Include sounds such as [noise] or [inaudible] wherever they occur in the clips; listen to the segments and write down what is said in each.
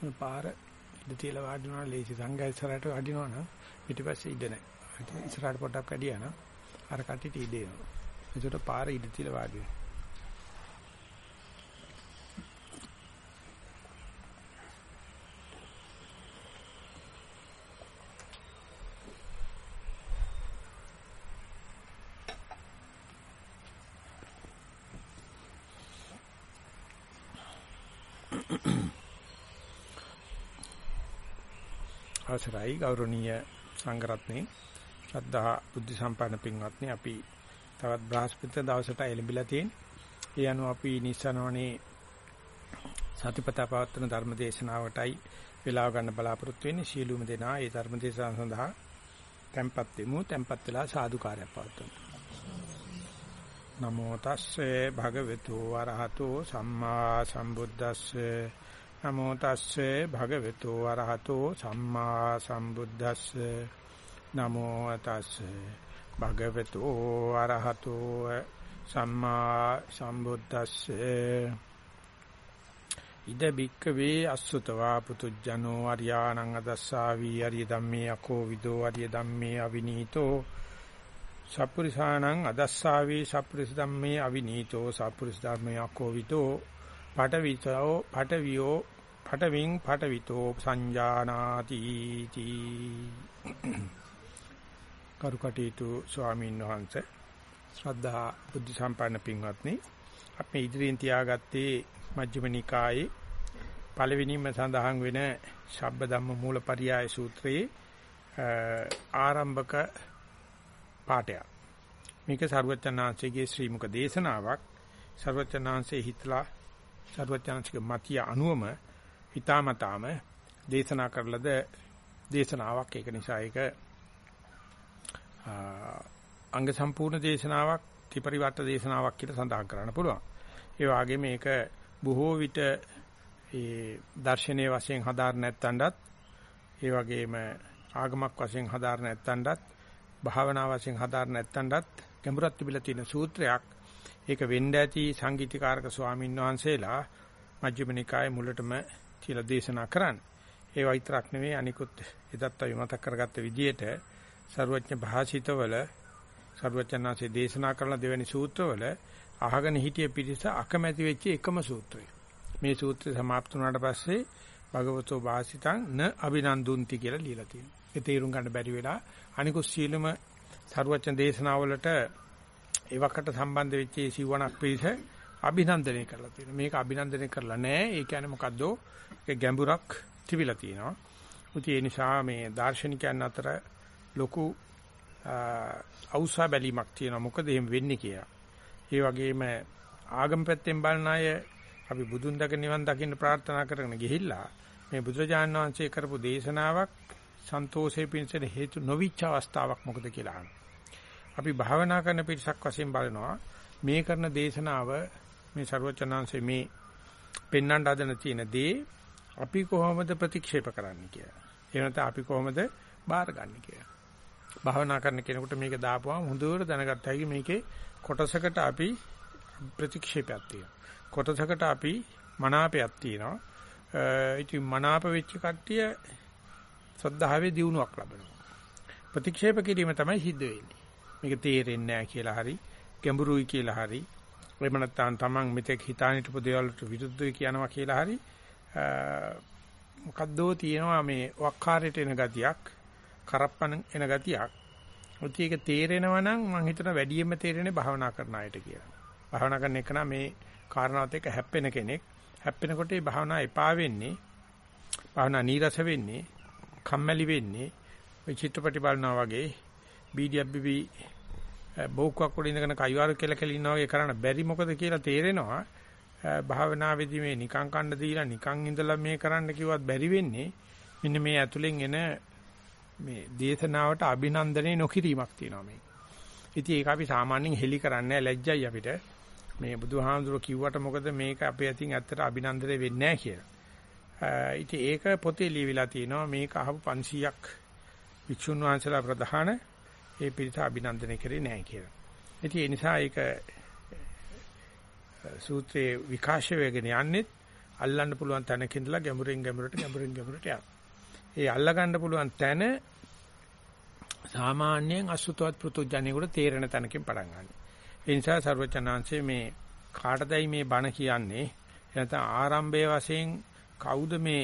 මේ පාර ඉඳ තියලා වාඩිනවා ලේසි සංඝයා ඉස්සරහට වාඩිනවා නම් පිටිපස්සේ ඉඳ නැහැ. ඉස්සරහට පොඩ්ඩක් වැඩියා නම් අර කට්ටියට ඉඳ එනවා. ඒකට පාර ඉඳ තියලා වාඩි වෙනවා. අවසරයි ගෞරවනීය සංඝරත්නයේ ශ්‍රද්ධා බුද්ධ සම්පන්න පින්වත්නි අපි තවත් බ්‍රහස්පති දවසට එළඹිලා තියෙන. ඒ අනුව අපි නිස්සනවනේ සතිපතා පවත්වන ධර්ම දේශනාවටයි වේලාව ගන්න බලාපොරොත්තු වෙන්නේ. සීලුම දෙනා ඒ ධර්ම දේශනාව සඳහා tempත් වෙමු. tempත් වෙලා සාදුකාරයක් පවත්වමු. නමෝ තස්සේ භගවතු වරහතෝ සම්මා සම්බුද්දස්සේ නමෝ තස්සේ භගවතු වරහතෝ සම්මා සම්බුද්දස්සේ. නමෝ තස්සේ භගවතු වරහතෝ සම්මා සම්බුද්දස්සේ. ඉද බික්කවේ අසුතවා පුතුජනෝ අරියාණං අදස්සාවි අරිය ධම්මේ අකෝ විදෝ අරිය ධම්මේ අවිනීතෝ. සප්පුරිසාණං අදස්සාවි සප්පුරිස ධම්මේ අවිනීතෝ සප්පුරිස ධම්මේ අකෝ විදෝ. පටවිතෝ පටවියෝ පටවින් පටවිතෝ සංජානාති තී. කරුකටීතු ස්වාමීන් වහන්සේ ශ්‍රද්ධා බුද්ධ සම්පන්න පින්වත්නි අපි ඉදිරියෙන් තියාගත්තේ මජ්ක්‍ධිම නිකායේ පළවෙනිම සඳහන් වෙන ශබ්ද ධම්ම මූලපරියාය සූත්‍රයේ ආරම්භක පාඩය මේක සර්වචනාංශයේ ශ්‍රී මුක දේශනාවක්. සර්වචනාංශයේ හිතලා සර්වඥාන්සික මතිය අනුවම හිතාමතාම දේශනා කරලද දේශනාවක් ඒක නිසා ඒක අංග සම්පූර්ණ දේශනාවක් ත්‍රිපරිවර්ත දේශනාවක් කියලා සඳහන් කරන්න පුළුවන්. ඒ වගේම මේක බොහෝ විට ඒ දර්ශනීය වශයෙන් හදාර නැත්තඳත් ඒ වගේම ආගමක් වශයෙන් හදාර නැත්තඳත් භාවනා වශයෙන් හදාර නැත්තඳත් ගැඹුරක් තිබිලා තියෙන සූත්‍රයක් ඒක වෙන්න ඇති සංගීතීකාරක ස්වාමීන් වහන්සේලා මජ්ක්‍ධිම නිකායේ මුලටම කියලා දේශනා කරන්නේ. ඒ විතරක් නෙවෙයි අනිකුත් එදත් අපි මතක් කරගත්ත විදිහට ਸਰුවඥ භාෂිතවල ਸਰුවචනාසේ දේශනා කරන දෙවැනි සූත්‍රවල අහගෙන හිටිය පිරිස අකමැති වෙච්ච එකම සූත්‍රය. මේ සූත්‍රය સમાપ્ત වුණාට පස්සේ භගවතෝ වාසිතං න අභිනන්දුන්ති කියලා ලියලා තියෙනවා. ඒ තේරුම් ගන්න බැරි වෙලා අනිකුත් සීලම ਸਰුවචන දේශනාවලට ඒවකට සම්බන්ධ වෙච්ච සිවණක් පිරිස අභිනන්දනය කරලා තියෙනවා. මේක අභිනන්දනය කරලා නැහැ. ඒ කියන්නේ මොකද්ද? ඒ ගැඹුරක් තිබිලා තියෙනවා. උති ඒ නිසා මේ දාර්ශනිකයන් අතර ලොකු අවුසා බැලීමක් තියෙනවා. මොකද එහෙම වෙන්නේ කියලා. ඒ වගේම ආගම පැත්තෙන් බලන අය අපි බුදුන් දක නිවන් දකින්න ප්‍රාර්ථනා කරගෙන ගිහිල්ලා මේ බුදුරජාණන් වහන්සේ කරපු දේශනාවක් සන්තෝෂේ පිණිස හේතු නොවිච්ච අවස්ථාවක් මොකද කියලා අහනවා. අපි භාවනා කරන පිරිසක් වශයෙන් බලනවා මේ කරන දේශනාව මේ ਸਰවචනාංශයේ මේ පෙන්වන්න හදන තියෙන දේ අපි කොහොමද ප්‍රතික්ෂේප කරන්නේ කියලා. ඒ නැත්නම් අපි කොහොමද බාරගන්නේ කියලා. භාවනා කරන කෙනෙකුට මේක දාපුවාම හොඳට දැනගත්ත හැකි මේකේ කොටසකට අපි ප්‍රතික්ෂේපයක් තියෙනවා. කොටසකට අපි මනාපයක් තියෙනවා. ඉතින් මනාප වෙච්ච කට්ටිය ශ්‍රද්ධාවේ දියුණුවක් ලබනවා. ප්‍රතික්ෂේප කිරීම තමයි සිද්ධ වෙන්නේ. මේක තේරෙන්නේ නැහැ කියලා හරි ගැඹුරුයි කියලා හරි එහෙම නැත්නම් Taman මෙතෙක් හිතාන හිටපු දේවල් වලට විරුද්ධයි කියනවා කියලා හරි මොකද්දෝ තියෙනවා මේ වක්කාරයට එන ගතියක් කරප්පන එන ගතියක් ඔති ඒක තේරෙනවා නම් මම හිතන වැඩියෙන්ම තේරෙන්නේ භාවනා කරන අයට කියලා. භාවනා කරන එක මේ කාරණාවත් එක්ක හැප්පෙන කෙනෙක් හැප්පෙනකොට ඒ භාවනා එපා වෙන්නේ භාවනා නීරස වෙන්නේ කම්මැලි වෙන්නේ ඔය චිත්‍රපටි බලනවා වගේ බීඩියක් බිබි බෝක්කක් උඩ ඉඳගෙන කයිවාරු කියලා කියලා ඉන්නා වගේ කරන්න බැරි මොකද කියලා තේරෙනවා භාවනාවේදී මේ නිකං කන්න දීලා නිකං ඉඳලා මේ කරන්න කිව්වත් බැරි වෙන්නේ මෙන්න මේ ඇතුලෙන් එන මේ දේශනාවට අභිනන්දනය නොකිරීමක් තියෙනවා මේ. ඉතින් ඒක අපි සාමාන්‍යයෙන් හෙලි කරන්නේ ලැජ්ජයි අපිට. මේ බුදුහාමුදුරුවෝ කිව්වට මොකද මේක අපේ අතින් ඇත්තට අභිනන්දනය වෙන්නේ නැහැ කියලා. ඉතින් ඒක පොතේ ලියවිලා තියෙනවා මේක අහපු 500ක් වික්ෂුන් වහන්සේලා ප්‍රධාන ඒ පිරිස අභිනන්දනය කරේ නැහැ කියලා. ඉතින් ඒ නිසා ඒක සූත්‍රයේ විකාශය වෙගෙන යන්නේ අල්ලන්න පුළුවන් තැනක ඉඳලා ගැඹුරින් ගැඹුරට ගැඹුරින් ගැඹුරට යනවා. ඒ අල්ල ගන්න පුළුවන් තැන සාමාන්‍යයෙන් අසුතවත් පෘතුජණියෙකුට තේරෙන තැනකින් පටන් ගන්නවා. ඒ නිසා ਸਰවචනාංශයේ මේ කාටදයි මේ බණ කියන්නේ නැත්නම් ආරම්භයේ වශයෙන් කවුද මේ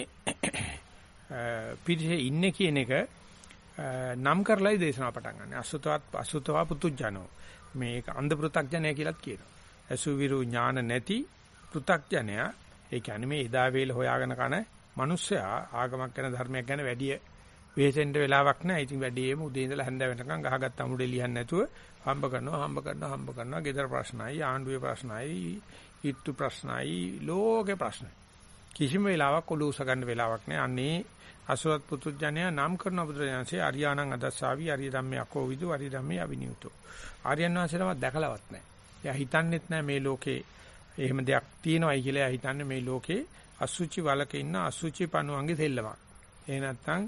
පිරිසේ ඉන්නේ කියන එක නම් කරලායි දේශනාව පටන් ගන්න. අසුතවත් අසුතවා පුතුජනෝ. මේක අන්ධ පෘ탁ජනය කියලාත් කියනවා. අසුවිරු ඥාන නැති පෘ탁ජනයා ඒ කියන්නේ මේ එදා වේල හොයාගෙන කන මිනිස්සයා ආගමක් ගැන ධර්මයක් ගැන වැඩි වෙහෙසෙන්න වෙලාවක් නැහැ. ඉතින් වැඩිම උදේ ඉඳලා හැන්ද වෙනකන් ගහගත්ත අමුඩේ ලියන්නේ නැතුව හම්බ කරනවා හම්බ කරනවා හම්බ කරනවා ගෙදර ප්‍රශ්නයි ආණ්ඩුවේ ප්‍රශ්නයි ඊත්තු ප්‍රශ්නයි ලෝකේ ප්‍රශ්නයි. කිසිම වෙලාවක් ඔලුව උස ගන්න වෙලාවක් නැහැ. අන්නේ අසුවත් පුතුජණයා නම් කරන බුදුරජාණන්සේ අරියාණං අදස්සාවි අරිය ධම්මේ අකෝවිදු අරිය ධම්මේ අවිනියුතෝ. ආර්යයන් වහන්සේලම දැකලවත් නැහැ. එයා හිතන්නෙත් නැහැ මේ ලෝකේ එහෙම දෙයක් තියෙනවයි කියලා එයා හිතන්නේ මේ ලෝකේ අසුචි වලක ඉන්න අසුචි පණුවන්ගේ දෙල්ලමක්. ඒ නැත්තම්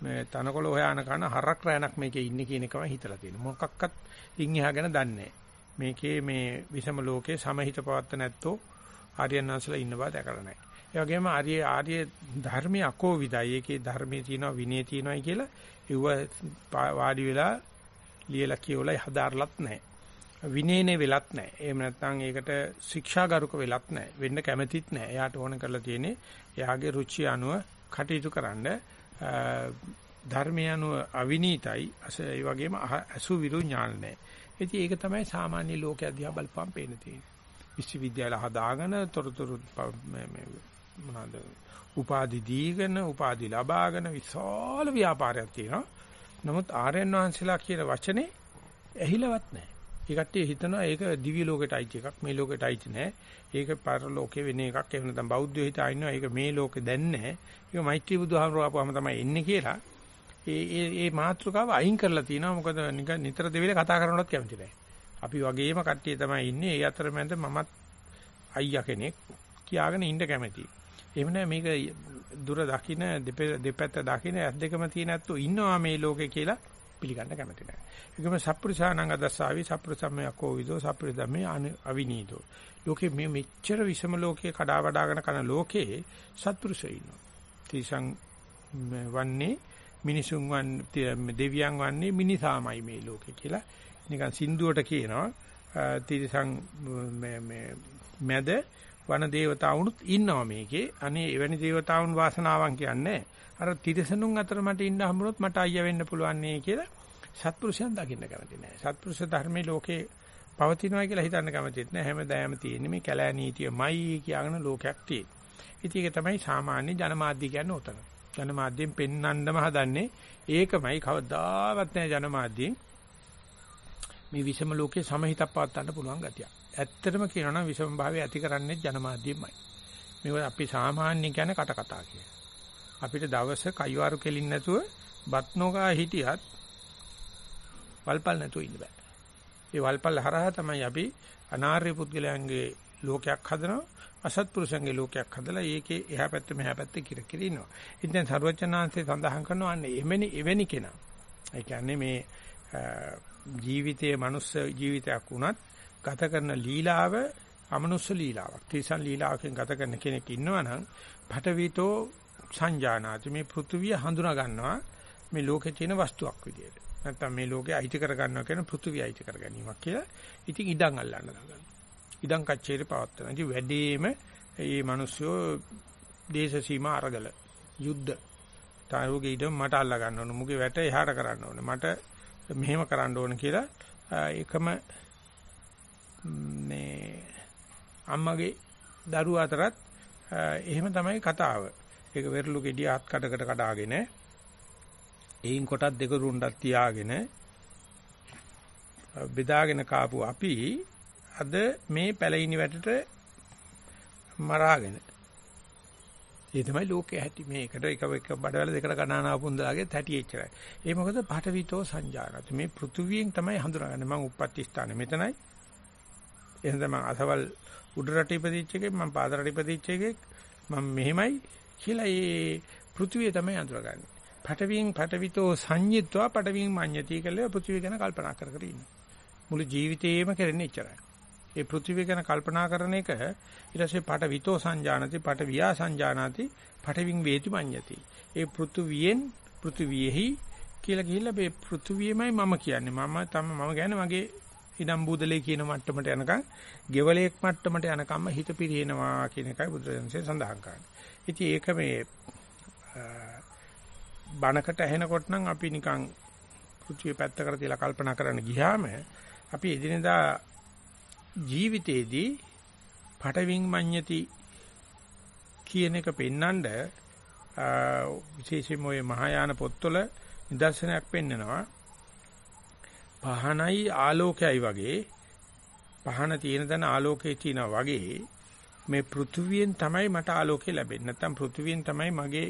මේ තනකොළ හොයාන කන හරක් රැණක් මේකේ ඉන්නේ කියන එකම හිතලා තියෙනවා. මොකක්වත් ඉන් එහා ගැන දන්නේ මේකේ මේ විසම ලෝකේ සමහිත පවත්ත නැත්තෝ ආර්යයන් වහන්සේලා ඉන්න බව දැකලා නැහැ. ඒ වගේම ආර්ය ආර්ය ධර්මයේ අකෝවිදයි. ඒකේ ධර්මයේ තියෙනවා විනය තියෙනවායි කියලා ඒව වාඩි වෙලා ලියලා කියවලා හදාarලත් නැහැ. විනේනේ වෙලත් නැහැ. එහෙම නැත්නම් ඒකට ශික්ෂාගරුක වෙලත් නැහැ. වෙන්න කැමැතිත් නැහැ. එයාට ඕන කරලා තියෙන්නේ එයාගේ රුචිය අනුව කටයුතු කරන්න ධර්මය අනුව අවිනීතයි ඒ වගේම අසු විරු ඥාන නැහැ. ඉතින් ඒක තමයි සාමාන්‍ය ලෝකයේ දිහා බලපම් පේන තියෙන්නේ. විශ්වවිද්‍යාල හදාගෙන තොරතුරු මොනවාද උපාධි දීගෙන උපාධි ලබාගෙන විශාල ව්‍යාපාරයක් තියෙනවා. නමුත් ආර්යයන් වහන්සේලා කියන වචනේ ඇහිලවත් නැහැ. ඒ කට්ටිය හිතනවා ඒක දිව්‍ය ලෝකෙට අයිති එකක් මේ ලෝකෙට අයිති නෑ. ඒක පරලෝකේ වෙන එකක්. එහෙම නැත්නම් බෞද්ධයෝ හිතා ඉන්නවා ඒක මේ ලෝකෙ දැන් නෑ. ඒක මෛත්‍රී බුදුහාමරෝ ආපුවම තමයි එන්නේ කියලා. ඒ ඒ ඒ මාතෘකාව අයින් කරලා තිනවා. මොකද නිකන් නිතර දෙවිල කතා කරනවත් කැමති නෑ. අපි වගේම කට්ටිය තමයි ඉන්නේ. ඒ අතරමැද මමත් අයියා කෙනෙක් කියාගෙන ඉන්න කැමතියි. එහෙම නෑ මේක දුර දකින්න දෙපැත්ත දකින්න ඇස් දෙකම තියෙන ඇත්තෝ ඉන්නවා මේ ලෝකේ කියලා පිළිගන්න කැමති නෑ. ඒකම සප්පුරුසානං අදස්සාවි සප්පුරුසම්මයකෝ විදෝ සප්පුරුදම්මේ අවිනීතෝ. ලෝකේ මේ මෙච්චර විසම ලෝකේ කඩා වඩාගෙන කරන ලෝකේ සත්පුරුෂයෝ ඉන්නවා. තිසං වන්නේ මිනිසුන් වන් දෙවියන් වන්නේ මිනිසාමයි මේ ලෝකේ කියලා නිකන් සින්දුවට කියනවා. තිසං මේ මේ මැද වන දේවතාවුනුත් ඉන්නවා මේකේ. අනේ එවැනි දේවතාවුන් වාසනාවන් කියන්නේ අර තිරසනුන් අතර මට ඉන්න හම්බුනොත් මට අයියා වෙන්න පුළුවන් නේ කියලා සත්පුරුෂයන් දකින්න කැමති නැහැ. සත්පුරුෂ ධර්මයේ ලෝකේ පවතිනවා කියලා හිතන්න කැමතිත් නැහැ. හැමදාම තියෙන්නේ මේ කැලෑ නීතියමයි කියලාගෙන ලෝකයක් තියෙන. ඉතින් ඒක තමයි සාමාන්‍ය ජනමාධ්‍ය කියන්නේ උතන. ජනමාධ්‍යෙන් පෙන්වන්නම හදන්නේ ඒකමයි කවදාවත් නැහැ ජනමාධ්‍යෙන් මේ විෂම ලෝකේ සමහිතක් පවත්වන්න පුළුවන් ගතිය. ඇත්තටම කියනවා නම් විෂම භාවය ඇති කරන්නේ ජනමාධ්‍යෙමයි. මේක අපි සාමාන්‍ය කියන්නේ කට කතා කියලා. අපිට දවස කයිවාරු කෙලින් නැතුව බත් නොකා හිටියත් වල්පල් නැතුව ඉන්න බෑ. ඒ වල්පල් හරහා තමයි අපි අනාර්ය පුද්ගලයන්ගේ ලෝකයක් හදනවා අසත්පුරුෂයන්ගේ ලෝකයක් හදලා ඒකේ එහා පැත්ත මෙහා පැත්ත කිර කිර ඉන්නවා. ඉතින් සර්වචනාංශේ සඳහන් කරනවා අන්නේ එමෙනි එවැනි කෙනා. ඒ කියන්නේ මේ ජීවිතයේ මනුස්ස ජීවිතයක් වුණත් ගත කරන ලීලාව අමනුස්ස ලීලාවක්. තිසන් ලීලාවකින් ගත කරන කෙනෙක් ඉන්නවනම් පටවිතෝ සංජානාති මේ පෘථුවිය හඳුනා ගන්නවා මේ ලෝකේ තියෙන වස්තුවක් විදියට. නැත්තම් මේ ලෝකේ අයිති කර ගන්නවා කියන පෘථුවිය අයිති කර ගැනීමක් කියලා. ඉතින් ඉඩම් අල්ලන්න ගන්නවා. ඉඩම් කච්චේරේ පවත්තන. ඉතින් වැඩිම මේ මිනිස්සු දේශ සීමා අරගල යුද්ධ තාරුගේ ඉඩම් මට අල්ලා ගන්න ඕන. මුගේ වැට එහාට කරන්න ඕන. මට මෙහෙම කරන්න ඕන කියලා එකම මේ අම්මගේ දරුවා අතරත් එහෙම තමයි කතාව. ඒක වෙරළු ගෙඩිය හත් කඩකට කඩාගෙන එයින් කොටස් දෙක රුණ්ඩක් තියාගෙන බෙදාගෙන කාපු අපි අද මේ පැලිනි වැටට මරාගෙන ඒ තමයි ලෝකයේ ඇති මේකට එක එක බඩවැල දෙකට ගණන ආපුන්දාගේ තැටි එච්චරයි. ඒ මොකද පටවිතෝ සංජානත මේ පෘථුවියෙන් තමයි හඳුනාගන්නේ මම උප්පත්ති ස්ථානේ මෙතනයි. එහෙනම් මම අසවල් උඩ රට ඉපදිච්ච එකෙක් මම පාද රට ඉපදිච්ච එකෙක් මම මෙහෙමයි කියලා ඒ පෘථුවිය තමයි හඳුනාගන්නේ. පටවින් පටවිතෝ සංයිත්වා පටවින් මඤ්ඤති කියලා පෘථිවිය ගැන කල්පනා කර කර ඉන්න. මුළු ජීවිතේම කරන්නේ එච්චරයි. ඒ පෘථිවිය ගැන කල්පනා කරන එක ඊට පස්සේ පට විතෝ සංජානති පට වියා සංජානති පටවින් වේති මඤ්ඤති. ඒ පෘථුවියෙන් පෘථුවියෙහි කියලා ගිහිල්ලා මේ පෘථුවියමයි මම කියන්නේ. මම තම මම කියන්නේ මගේ ඉදම් බූදලේ කියන මට්ටමට යනකම් ගෙවලයක් මට්ටමට යනකම්ම හිත පිරිනනවා කියන එකයි බුදුරජාණන්සේ සඳහන් කරන්නේ. ඉතින් ඒක මේ බණකට ඇහෙනකොට නම් අපි නිකන් කුචියේ පැත්තකට තියලා කල්පනා කරන්න ගියාම අපි එදිනෙදා ජීවිතේදී පටවින් මඤ්ඤති කියන එක පෙන්නඳ විශේෂයෙන්ම ওই මහායාන පොත්වල නිදර්ශනයක් පෙන්නනවා පහනයි ආලෝකයයි වගේ. පහන තියෙන තැන ආලෝකය තියෙනවා වගේ. මේ පෘථුවියෙන් තමයි මට ආලෝකය ලැබෙන්නේ. නැත්නම් පෘථුවියෙන් තමයි මගේ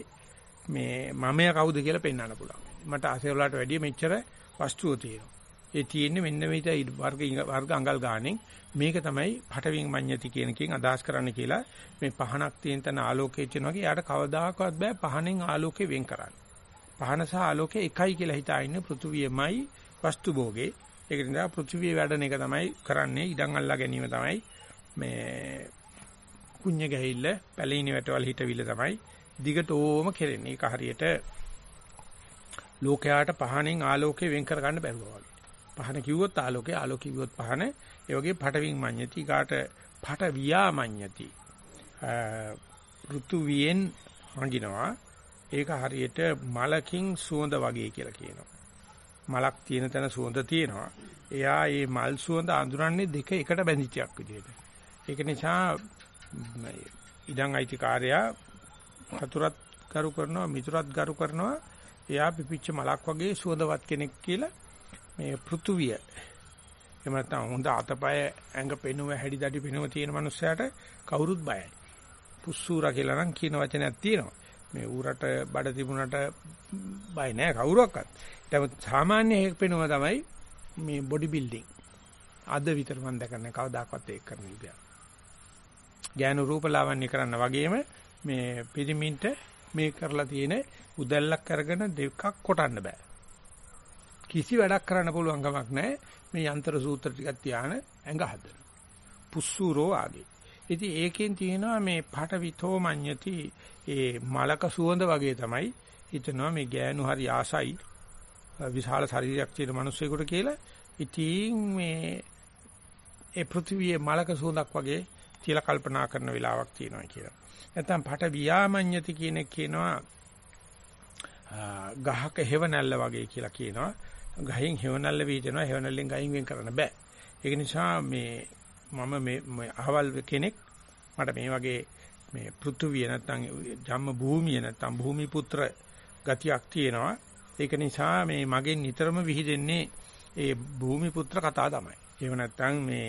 මේ මමයා කවුද කියලා පෙන්වන්න පුළුවන්. මට අසේවලට වැඩිය මෙච්චර වස්තුව තියෙනවා. ඒ තියෙන්නේ මෙන්න මේක වර්ග වර්ග අඟල් ගානෙන් මේක තමයි පටවින් මඤ්ඤති කියන එකෙන් අදහස් කරන්න කියලා මේ පහනක් තියෙන තැන ආලෝකය තියෙනවා වගේ යාට කවදාකවත් බෑ පහනෙන් ආලෝකය වෙන් කරන්න. පහන සහ ආලෝකය එකයි කියලා හිතා ඉන්නේ පෘථුවියමයි වස්තු භෝගේ. ඒක නිසා පෘථුවිය වැඩන එක තමයි කරන්නේ. ඉඩම් අල්ලා ගැනීම තමයි. මේ කුඤ්ඤ ගැහිල්ල පැලිනි වැටවල හිටවිල්ල තමයි දිගටෝම කෙරෙන්නේ. ඒක හරියට ලෝකයාට පහනෙන් ආලෝකය වෙන් කර ගන්න බැරුවා වගේ. පහන කිව්වොත් ආලෝකය ආලෝක කිව්වොත් පහන. ඒ වගේ පටවින් මඤ්ඤති. කාට පට වියා මඤ්ඤති. ඍතු වියෙන් හංගිනවා ඒක හරියට මලකින් සුවඳ වගේ කියලා කියනවා. මලක් තියෙන තැන සුවඳ තියෙනවා එයා මේ මල් සුවඳ අඳුරන්නේ දෙක එකට බැඳිච්චයක් විදිහට ඒක නිසා ඉඩම් අයිතිකාරයා හතුරත් කරු කරනවා මිතුරත් කරු කරනවා එයා පිපිච්ච මලක් වගේ සුවඳවත් කෙනෙක් කියලා මේ පෘථුවිය එහෙම නැත්නම් හොඳ අතපය ඇඟ පෙනුම හැඩි දඩි පෙනුම තියෙන මනුස්සයාට කවුරුත් බයයි. පුස්සූරා කියලා නම් කියන වචනයක් තියෙනවා. මේ ඌරට බඩ තිබුණට බය නෑ කවුරක්වත්. ඒක සාමාන්‍ය හේක් පෙනුම තමයි මේ බොඩි බිල්ඩින්. අද විතර මම දැකන්නේ කවදාකවත් ඒක කරන විදිය. ඥාන රූප ලාවන්‍ය කරන්න වගේම මේ පිරිමින්ට මේ කරලා තියෙන උදැල්ලක් අරගෙන දෙකක් කොටන්න බෑ. කිසි වැඩක් කරන්න පුළුවන් කමක් නැහැ. මේ යන්ත්‍ර සූත්‍ර ටිකක් තියාන ඇඟ හදන. පුස්සූරෝ ආගේ. ඉතින් ඒකෙන් තියෙනවා මේ පටවිතෝ මඤ්ඤති ඒ මලක සුවඳ වගේ තමයි හිතනවා මේ ගෑනු හරි ආසයි විශාල ශරීරයක් තියෙන මිනිස්සෙකුට කියලා. ඉතින් මේ ඒ පෘථිවියේ මලක සුවඳක් වගේ කියලා කල්පනා කරන වෙලාවක් තියෙනවා කියලා. නැත්නම් පට වියාමඤ්ඤති කියන එක කියනවා ගහක හේවණල්ල වගේ කියලා කියනවා. ගහෙන් හේවණල්ල වීදෙනවා හේවණල්ලෙන් ගහින් වෙන් කරන්න බෑ. ඒක නිසා මේ මම මේ අහවල් කෙනෙක් මට මේ වගේ මේ පෘථුවිය නැත්තම් ජම්ම භූමිය නැත්තම් භූමි පුත්‍ර ගතියක් තියෙනවා. ඒක නිසා මේ මගෙන් නිතරම විහිදෙන්නේ ඒ භූමි පුත්‍ර කතා තමයි. එහෙම නැත්තම් මේ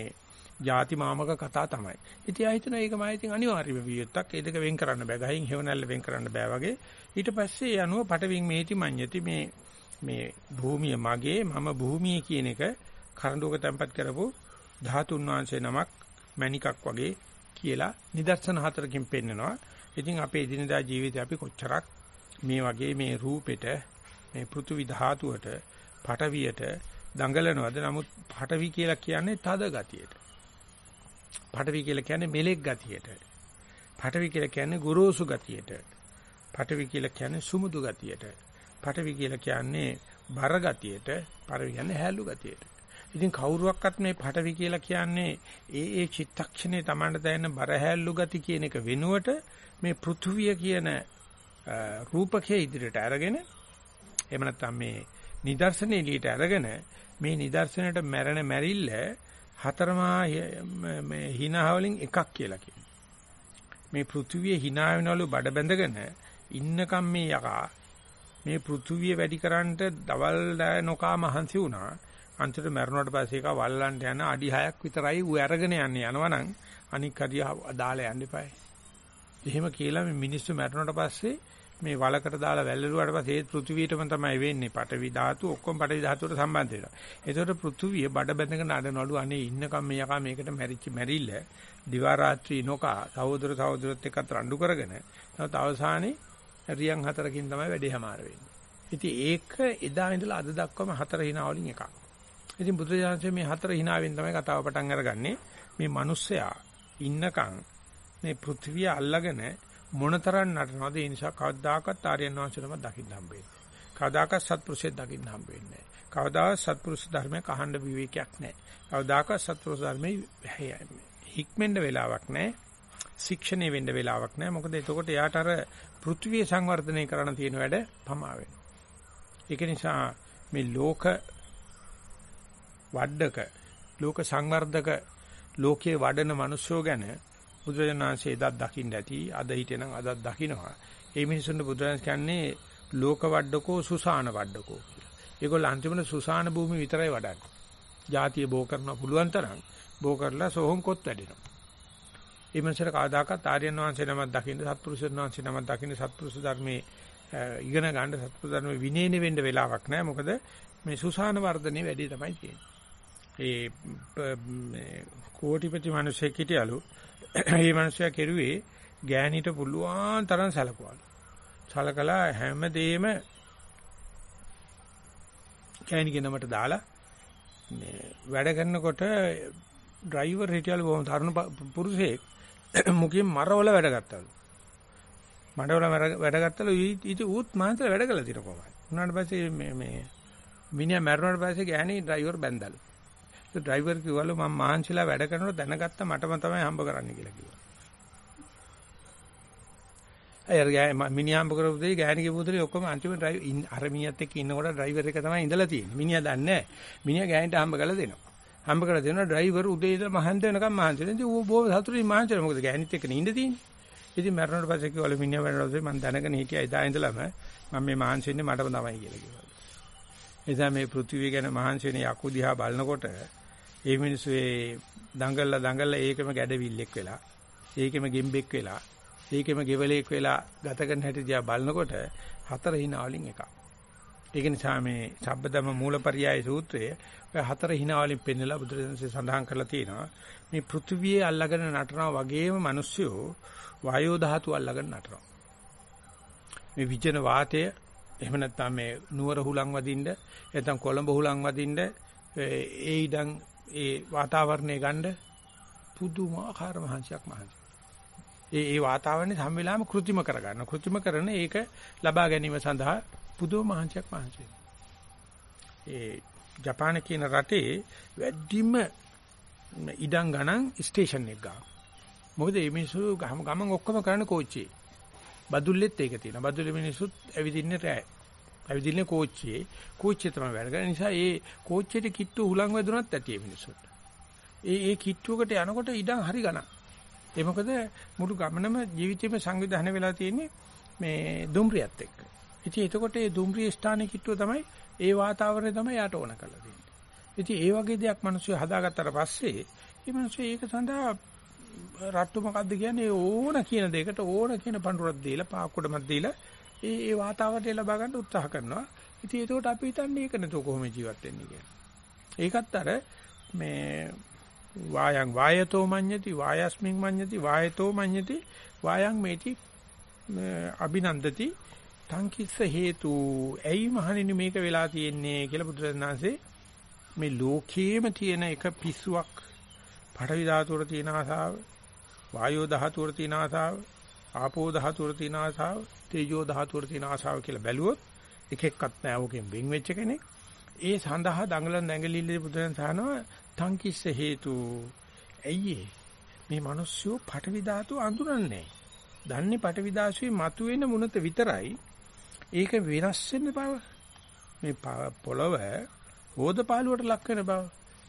ಜಾති මාමක කතා තමයි. ඉතින් ආ හිතන ඒක මම ඉතින් අනිවාර්යම වියත්තක්. ඒ දෙක වෙන් කරන්න බෑ. ගහින් හේවණල්ල වෙන් කරන්න බෑ වගේ. ඊට පස්සේ යනුව පටවින් මේටි මඤ්ඤති මේ මේ භූමිය මගේ මම භූමිය කියන එක කරඬුවක තැම්පත් කරපු ධාතුන් වහන්සේ නමක් මණිකක් වගේ කියලා නිදර්ශන හතරකින් පෙන්නනවා. ඉතින් අපේ එදිනදා ජීවිතේ අපි කොච්චරක් මේ වගේ මේ රූපෙට මේ පෘථුවි ධාතුවට පටවියට දඟලනවද? නමුත් පටවි කියලා කියන්නේ තද ගතියට. පටවි කියලා කියන්නේ මෙලෙක් ගතියට. පටවි කියලා කියන්නේ ගොරෝසු ගතියට. පටවි කියලා කියන්නේ සුමුදු ගතියට. පටවි කියලා කියන්නේ බර ගතියට, පරවි කියන්නේ හැලු ගතියට. ඉතින් කවුරුවක්වත් මේ පටවි කියලා කියන්නේ ඒ ඒ චිත්තක්ෂණේ Tamanට දැනෙන බර හැලු ගති කියන එක වෙනුවට මේ පෘථුවිය කියන රූපකයේ ඉදිරියට අරගෙන එහෙම නැත්නම් මේ නිදර්ශනේ එළියට අරගෙන මේ නිදර්ශනයට මැරෙන මැරිල්ල හතරමා මේ hinaවලින් එකක් කියලා කියනවා. මේ පෘථුවිය hina වෙනවලු බඩ බැඳගෙන ඉන්නකම් මේ යකා මේ පෘථුවිය වැඩි කරන්නට දවල් නොකා මහන්සි වුණා. අන්තිමට මැරුණාට පස්සේ ඒක වල්ලන්ට යන අඩි 6ක් විතරයි ඌ අරගෙන යන්නේ යනවනම් අනික් හරිය දාලා යන්න එපායි. එහෙම කියලා මේ මිනිස්සු මැරුණාට පස්සේ මේ වලකට දාලා වැල්ලුවාට පස්සේ ඒ පෘථුවියටම තමයි වෙන්නේ. පටවි ධාතු ඔක්කොම පටවි ධාතුවට සම්බන්ධ වෙනවා. ඒතකොට පෘථුවිය බඩ බැඳගෙන අඬනවලු අනේ ඉන්නකම් මේ යකා මේකට මැරිච්ච මැරිල්ල දිවා රාත්‍රී නොකා සහෝදර සහෝදරත් එක්ක රණ්ඩු කරගෙන තවත් අවසානයේ රියන් හතරකින් තමයි වැඩේ හැමාර වෙන්නේ. ඉතින් ඒක එදා ඉඳලා අද දක්වාම හතර hina වලින් එකක්. ඉතින් බුදුරජාණන්සේ මේ හතර hinaවෙන් තමයි කතාව පටන් අරගන්නේ. මේ මිනිස්සයා ඉන්නකම් මේ පෘථිවිය අල්ලගෙන මොනතරම් නටනවද ඒ නිසා කවදාකවත් ආර්යයන් වහන්සේනම දකින්න හම්බෙන්නේ. කවදාකවත් සත්පුරුෂයෙක් දකින්න හම්බෙන්නේ නැහැ. කවදාකවත් සත්පුරුෂ ධර්මයක අහන්න විවේකයක් නැහැ. කවදාකවත් සත්පුරුෂ ධර්මයේ හික්මෙන්න වෙලාවක් නැහැ. ශික්ෂණය වෙන්න වෙලාවක් නැහැ. මොකද එතකොට යාට අර පෘථිවිය සංවර්ධනය කරන්න තියෙන වැඩ පමා වෙනවා. ඒක නිසා මේ ලෝක වඩක ලෝක සංවර්ධක ලෝකයේ වඩන මිනිස්සෝ ගැන බුදුරජාණන්සේ එදත් දකින්න ඇති අද හිටියනම් අදත් දකින්නවා ඒ මිනිසුන්ට බුදුරජාණන් කියන්නේ ලෝක වඩකෝ සුසාන වඩකෝ කියලා. ඒගොල්ලෝ අන්තිමට සුසාන භූමි විතරයි වඩන්නේ. ಜಾතිය බෝ කරන පුළුවන් තරම් බෝ කරලා සෝහම් කොත් වැඩිනවා. ඒ මනසට කවදාකවත් ආර්යයන් වහන්සේ නමක් දකින්න සත්පුරුෂයන් වහන්සේ නමක් දකින්න සත්පුරුෂ ධර්මයේ ඉගෙන ගන්න සත්පුරුෂ ධර්මයේ විනේන වෙන්න වෙලාවක් නැහැ. මොකද මේ සුසාන වර්ධනේ වැඩි තමයි තියෙන්නේ. ඒ කෝටිපති මිනිසෙක් හිටියලු මේ මිනිසයා කෙරුවේ ගෑණිට පුළුවන් තරම් සැලකුවලු. සලකලා හැමදේම ගෑණිගේ නමට දාලා මේ වැඩ කරනකොට ඩ්‍රයිවර් හිටියලු බොහොම තරුණ පුරුෂයෙක් [coughs] මුකින් මරවල වැඩ ගත්තලු. මඩවල වැඩ ගත්තලු ඊට ඌත් මාන්තර වැඩ කළා දින කොහොමද. උනාට පස්සේ මේ මේ මිනිහා මැරුණාට පස්සේ ගෑණි ඩ්‍රයිවර් බැන්දලු. ඒ ඩ්‍රයිවර් කිව්වලු මම මහන්සිලා වැඩ කරනකොට දැනගත්ත මටම තමයි හම්බ කරන්න කියලා කිව්වා. අය අර මිනිහා හම්බ කරපු දෙයි ගෑණිගේ පුතේ ඔක්කොම අන්තිම ඩ්‍රයිවර් අර මිනිහත් එක්ක ඉන්නකොට ඩ්‍රයිවර් එක තමයි ඉඳලා තියෙන්නේ. මිනිහා දන්නේ නැහැ. මිනිහා ගෑණිට හම්බ කරලා දෙනවා. හම්බ කරලා දෙනවා ඩ්‍රයිවර් උදේ ඉඳලා මහන්ත වෙනකම් මහන්ත වෙනවා. ඉතින් ඌ බොහොම සතුටින් මහන්ත වෙනවා. මොකද ගෑණිත් එක්ක නිඳ තියෙන්නේ. ඉතින් මරණයට පස්සේ කිව්වලු මිනිහා මරණයට මම දැනගෙන හිටියා එදා ඉඳලම මම මේ මහන්සි වෙන්නේ මටම තමයි කියලා කිව්වා. එදා මේ පෘථිවිය ගැන මහන්සි වෙන යකු දිහා බලනකොට ඒ මිනිස්සු ඒ දඟල්ලා දඟල්ලා ඒකම ගැඩවිල්ලෙක් වෙලා ඒකෙම ගෙම්බෙක් වෙලා ඒකෙම ගෙවලෙක් වෙලා ගත කරන හැටි දිහා බලනකොට හතර හිනාවලින් එකක්. ඒක නිසා මේ සබ්බදම මූලපරියාය සූත්‍රයේ ඔය හතර හිනාවලින් පෙන්නලා බුදුරජාණන්සේ සඳහන් කරලා තියෙනවා. මේ පෘථිවියේ අල්ලගෙන නටනවා වගේම මිනිස්සු වායෝ ධාතු අල්ලගෙන නටනවා. මේ විජන වාතය එහෙම නැත්නම් මේ නුවර හුලං වදින්න නැත්නම් කොළඹ හුලං වදින්න ඒ ඉඩම් ඒ වාතාවරණය ගන්න පුදුමාකාර මහන්සියක් මහන්සි. ඒ ඒ වාතාවරණය හැම වෙලාවෙම કૃත්‍රිම කරගන්න. કૃත්‍රිම කරන ඒක ලබා ගැනීම සඳහා පුදුම මහන්සියක් මහන්සි. ඒ ජපාන කියන රටේ වැඩිම ඉඩම් ගණන් ස්ටේෂන් එක ගාව. මොකද මේ මිනිස්සු ගමන් ඔක්කොම කරන්නේ කෝච්චියේ. බදුල්ලෙත් ඒක තියෙනවා. බදුල්ලේ මිනිස්සුත් ඇවිදින්නේ රෑ. ඇවිදින්නේ කෝච්චියේ. කෝච්චිය තමයි වැඩ කරන්නේ. නිසා ඒ කෝච්චියට කිට්ටු හුලං වැදුනත් ඇති මේ මිනිස්සුන්ට. ඒ ඒ කිට්ටුවකට යනකොට ඉඩම් හරි ගණන්. ඒ මොකද මුළු ගමනම ජීවිතේම සංවිධානය වෙලා තියෙන්නේ මේ දුම්රියත් එක්ක. ඉතින් එතකොට ඒ දුම්රිය ස්ථානයේ කිට්ටුව තමයි ඒ වාතාවරණය තමයි යාට ඕන කරලා දෙන්නේ. ඉතින් ඒ වගේ දෙයක් මිනිස්සු හදාගත්තට පස්සේ මේ මිනිස්සු ඒක සඳහා රට්ටු මොකද්ද කියන්නේ ඕන කියන දෙයකට ඕන කියන පඳුරක් දීලා පාකුඩමක් දීලා ඒ ඒ වාතාවරණය ලබා ගන්න උත්සාහ කරනවා. ඉතින් ඒකට අපි හිතන්නේ ඒක නේද කොහොම ජීවත් වෙන්නේ කියලා. ඒකත් අර මේ වායං වායතෝ මඤ්ඤති වායස්මින් මඤ්ඤති වායතෝ මඤ්ඤති වායං මේටි අභිනන්දති තංකිස්ස හේතු ඇයි මහණෙනි මේක වෙලා තියෙන්නේ කියලා බුදුරජාණන්සේ මේ ලෝකයේම තියෙන එක පිස්සුවක් පඨවි ධාතුවර තියෙන ආසාව වායෝ ධාතුවර තියෙන ආසාව ආපෝ ධාතුවර තියෙන ආසාව තේජෝ ධාතුවර තියෙන ආසාව කියලා බැලුවොත් එක එක්කත් නෑ. ඕකෙන් වෙන් වෙච්ච කෙනෙක්. ඒ සඳහා දඟලන දැඟලිල්ලේ බුදුන් සහනවා තංකිස්ස හේතු. ඇයි මේ මිනිස්සු පටවි ධාතු අඳුරන්නේ. දන්නේ පටවි ධාතුවේ මතුවෙන මුනත විතරයි. ඒක වෙනස් වෙන්න බව. මේ පොළව හෝදපාලුවට ලක් වෙන බව.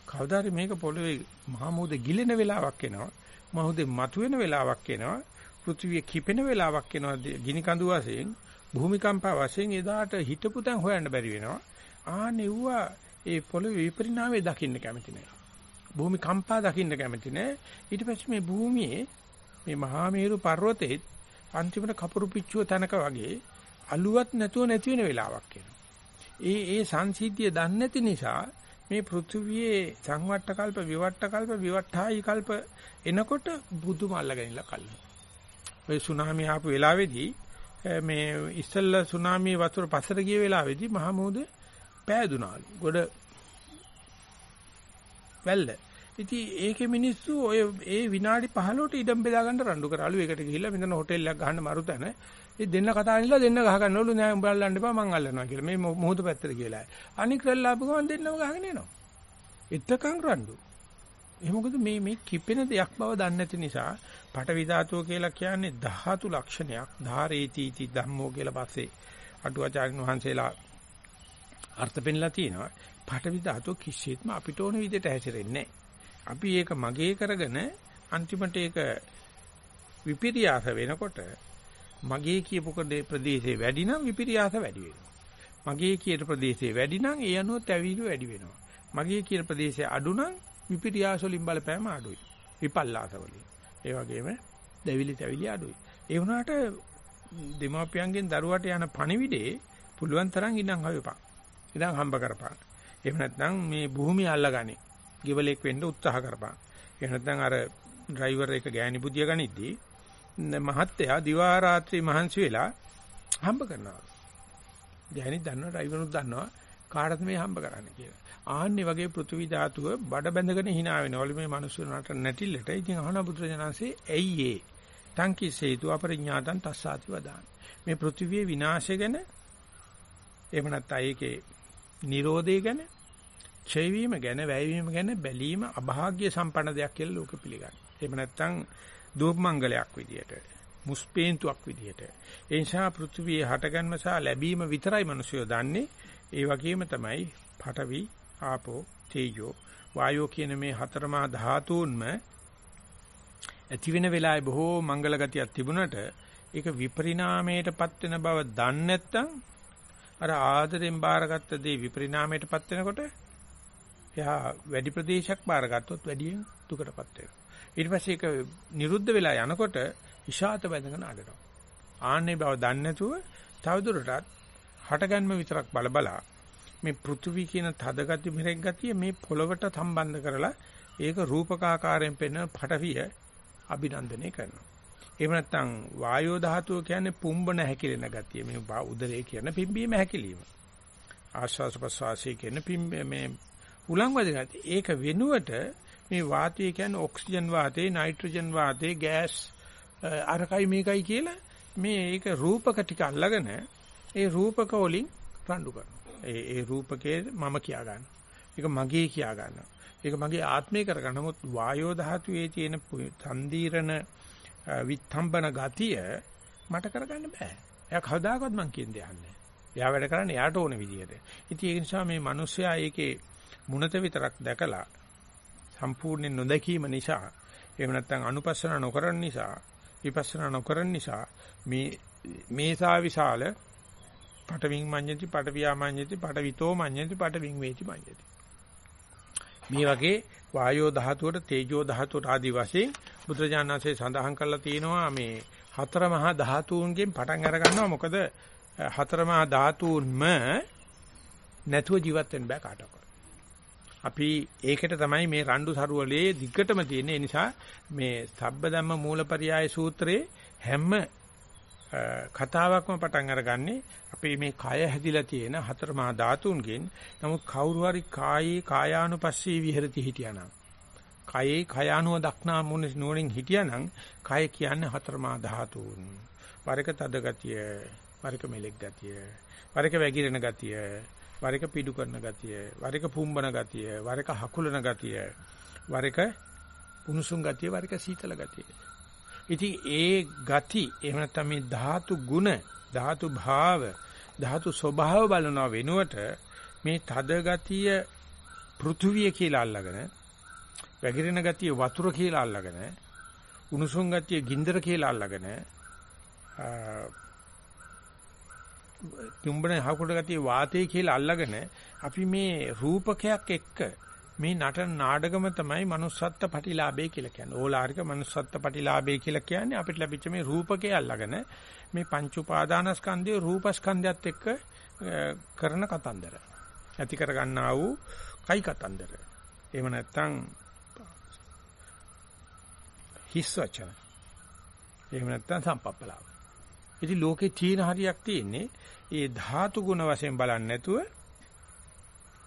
කවදාද මේක පොළවේ මහමෝද ගිලෙන වෙලාවක් එනවා. මහෝදේ මතුවෙන වෙලාවක් එනවා. පෘථිවිය කිපෙන වෙලාවක් එනවා ගිනි කඳු වශයෙන් භූමිකම්පා වශයෙන් එදාට හිටපු තැන් හොයන්න බැරි වෙනවා. ආනෙව්වා ඒ පොළවේ විපරිණාමය දකින්න කැමති නෑ. භූමි කම්පා දකින්න කැමති නෑ. ඊට පස්සේ මේ භූමියේ මේ මහා මේරු පර්වතයේ අන්තිමට කපුරු පිච්චුව තැනක වගේ අලුවත් නැතුව නැති වෙන වෙලාවක් එනවා. ඒ ඒ සංසිද්ධිය දන්නේ නැති නිසා මේ පෘථුවියේ සංවට්ට කල්ප විවට්ට කල්ප විවට්ටායි කල්ප එනකොට බුදුම අල්ලගෙනilla කල්ලා. ඔය සුනාමි ආපු වෙලාවේදී මේ ඉස්සල්ලා සුනාමි වතුර පස්සට ගිය වෙලාවේදී මහමෝද පෑදුනාලු. ගොඩ වැල්ල. ඉතින් ඒකේ මිනිස්සු ඔය ඒ විනාඩි 15ට ඉඩම් බෙදා ගන්න රණ්ඩු කරාලු. ඒකට ගිහිල්ලා මෙතන හොටෙල් එකක් ගහන්න මරුතන. ඒ දෙන්න කතා කරලා දෙන්න ගහ ගන්නවලු නෑ උඹ අල්ලන්න එපා මං අල්ලනවා කියලා. මේ මොහොත පැත්තට කියලා. අනික් රැල්ලාපු ගමන් දෙන්නම ගහගෙන එනවා. එතකන් රණ්ඩු. ඒ මොකද මේ මේ කිපෙන දෙයක් බව දන්නේ නැති නිසා පටවි ධාතුව කියලා කියන්නේ ධාතු ලක්ෂණයක්. ධාරේති ධම්මෝ කියලා පස්සේ අටුවාචාර්යන් වහන්සේලා අර්ථ පෙන්ලා තියෙනවා. පටවි ධාතුව කිසිත්ම අපිට ඕන විදිහට හැසිරෙන්නේ අපි ඒක මගේ කරගෙන අන්තිමට ඒක විපිරියාස වෙනකොට මගේ කියපු ප්‍රදේශේ වැඩි නම් විපිරියාස වැඩි වෙනවා. මගේ කියන ප්‍රදේශේ වැඩි නම් ඒ අනුව තැවිලු වැඩි වෙනවා. මගේ කියන ප්‍රදේශයේ අඩු නම් විපිරියාස වලින් බලපෑම අඩුයි. විපල්ලාස වලින්. ඒ වගේම දෙවිලි තැවිලි අඩුයි. ඒ වුණාට දෙමාපියන්ගෙන් දරුවට යන පණිවිඩේ පුළුවන් තරම් ඉඳන් හොයපන්. ඉඳන් හම්බ කරපන්. එහෙම නැත්නම් මේ භූමිය අල්ලගනි. ගෙවලෙක් වෙන්න උත්සාහ කරපන්. එහෙම නැත්නම් අර ඩ්‍රයිවර් එක ගෑණි බුදිය ගනිද්දී මහත්තයා දිවා රාත්‍රී මහන්සි වෙලා හම්බ කරනවා. ගෑණි දන්නවා ඩ්‍රයිවරුත් දන්නවා කාටද මේ හම්බ කරන්නේ කියලා. ආන්නේ වගේ පෘථිවි ධාතුව බඩ බැඳගෙන hina වෙනවලු මේ මිනිස්සුන්ට නැටිල්ලට. ඉතින් අහන බුදුරජාණන්සේ ඇයි ඒ? තංකි සේතු අපරිඥාතං තස්සාති වදාන. මේ පෘථිවියේ විනාශය ගැන එහෙම නැත්නම් ඒකේ Nirodhe ගැන ඡය වීම ගැන වැය වීම ගැන බැලීම අභාග්‍ය සම්පන්න දෙයක් කියලා ලෝක පිළිගන්නවා. එහෙම නැත්නම් දූපමංගලයක් විදියට මුස්පේන්තුවක් විදියට. ඒ නිසා පෘථිවියේ හටගන්ම සහ ලැබීම විතරයි මිනිස්සුયો දන්නේ. ඒ වගේම තමයි පඨවි ආපෝ තේජෝ වායෝ කියන මේ හතරමා ධාතුන්ම ඇති වෙන වෙලාවේ බොහෝ මංගල ගතියක් තිබුණට ඒක විපරිණාමයටපත් වෙන බව දන්නේ නැත්නම් අර ආදරෙන් බාරගත්ත දේ විපරිණාමයටපත් වෙනකොට එයා වැඩි ප්‍රදේශයක් බාරගත්තොත් වැඩියෙන් දුකටපත් වෙනවා. ඊට පස්සේ ඒක නිරුද්ධ වෙලා යනකොට ඉෂාත බැඳගෙන අඬනවා. ආන්නේ බව දන්නේ නැතුව තවදුරටත් හටගන්ම විතරක් බලබලා මේ පෘථුවි කියන තද ගති මිරෙක් ගතිය මේ පොළවට සම්බන්ධ කරලා ඒක රූපකාකාරයෙන් පෙන්වන පටවිය අභිනන්දනය කරනවා. එහෙම නැත්නම් වායෝ ධාතුව කියන්නේ පුම්බන හැකිලෙන ගතිය. මේ උදරේ කියන පිම්බීම හැකිලිම. ආශ්වාස ප්‍රශ්වාසයේ කියන පිම්බ මේ උලං වදින ඒක වෙනුවට මේ වාතය කියන්නේ ඔක්සිජන් වාතේ, නයිට්‍රජන් වාතේ, ගෑස් අරකයි මේකයි කියලා මේ ඒක රූපක ටික අල්ලගෙන ඒ රූපක වලින් රණ්ඩු කරනවා. ඒ ඒ රූපකේ මම කියා ගන්න. ඒක මගේ කියා ගන්නවා. ඒක මගේ ආත්මය කරගන්න. නමුත් වායෝ ධාතුවේ තියෙන තන්දීරණ විත්තම්බන ගතිය මට කරගන්න බෑ. එයා කවදාකවත් මං කියන දෙයක් නෑ. එයා වැඩ කරන්නේ එයාට ඕන විදිහට. ඉතින් ඒ නිසා මේ මිනිස්සයා ඒකේ මුණත විතරක් දැකලා සම්පූර්ණ නොදැකීම නිසා එහෙම නැත්නම් අනුපස්සන නොකරන නිසා විපස්සනා නොකරන නිසා මේ මේසා විශාල පටවින් මඤ්ඤති පටවියා මඤ්ඤති පටවිතෝ මඤ්ඤති පටවින් වේති මඤ්ඤති. මේ වගේ වායෝ ධාතුවට තේජෝ ධාතුවට ආදී වශයෙන් බුදුරජාණන්සේ සඳහන් කරලා තියෙනවා මේ හතර මහා ධාතුන්ගෙන් පටන් අර ගන්නවා මොකද හතර මහා ධාතුන්ම නැතුව ජීවත් වෙන්න බෑ කාටවත්. අපි ඒකට තමයි මේ රණ්ඩු සරුවලේ දිග්ගටම තියෙන නිසා මේ සබ්බදම්ම මූලපරියාය සූත්‍රයේ හැම කතාවක්ම පටන් අරගන්නේ අපේ මේ කය හැදිලා තියෙන හතර මහා ධාතුන්ගෙන් නමුත් කවුරු හරි කායේ කායානුපස්සී විහෙරති හිටියානම් කයේ කයානුව දක්නා මුන නුවණින් හිටියානම් කය කියන්නේ හතර මහා ධාතුන් වරක තද ගතිය වරක මෙලෙක් ගතිය වරක වැగిරෙන ගතිය වර එක පිඩු කරන ගතිය, වර එක පුම්බන ගතිය, වර එක හකුලන ගතිය, වර එක උණුසුම් ගතිය, වර එක සීතල ගතිය. ඉතින් ඒ ගති එහෙම නැත්නම් මේ ධාතු ගුණ, ධාතු භාව, ධාතු ස්වභාව බලනවා වෙනුවට මේ තද ගතිය පෘථුවිය කියලා අල්ලගෙන වැగిරෙන ගතිය වතුර කියලා අල්ලගෙන උණුසුම් ගතිය ගින්දර කියලා අල්ලගෙන තුඹන හකුඩ ගතිය වාතය කියලා අල්ලගෙන අපි මේ රූපකයක් එක්ක මේ නටන නාඩගම තමයි manussත්ත්ව ප්‍රතිලාභය කියලා කියන්නේ. ඕලාරික manussත්ත්ව ප්‍රතිලාභය කියලා කියන්නේ අපිට ලැබිච්ච මේ රූපකේ අල්ලගෙන මේ පංච උපාදානස්කන්ධයේ රූපස්කන්ධයත් එක්ක කරන කතන්දර. ඇති කර ගන්නා වූ කයි කතන්දර. එහෙම නැත්නම් හිස් වචන. එහෙම නැත්නම් සම්පප්පලාව. ඉතින් ලෝකේ තීන හරියක් තියෙන්නේ ඒ ධාතු ගුණ වශයෙන් බලන්නේ නැතුව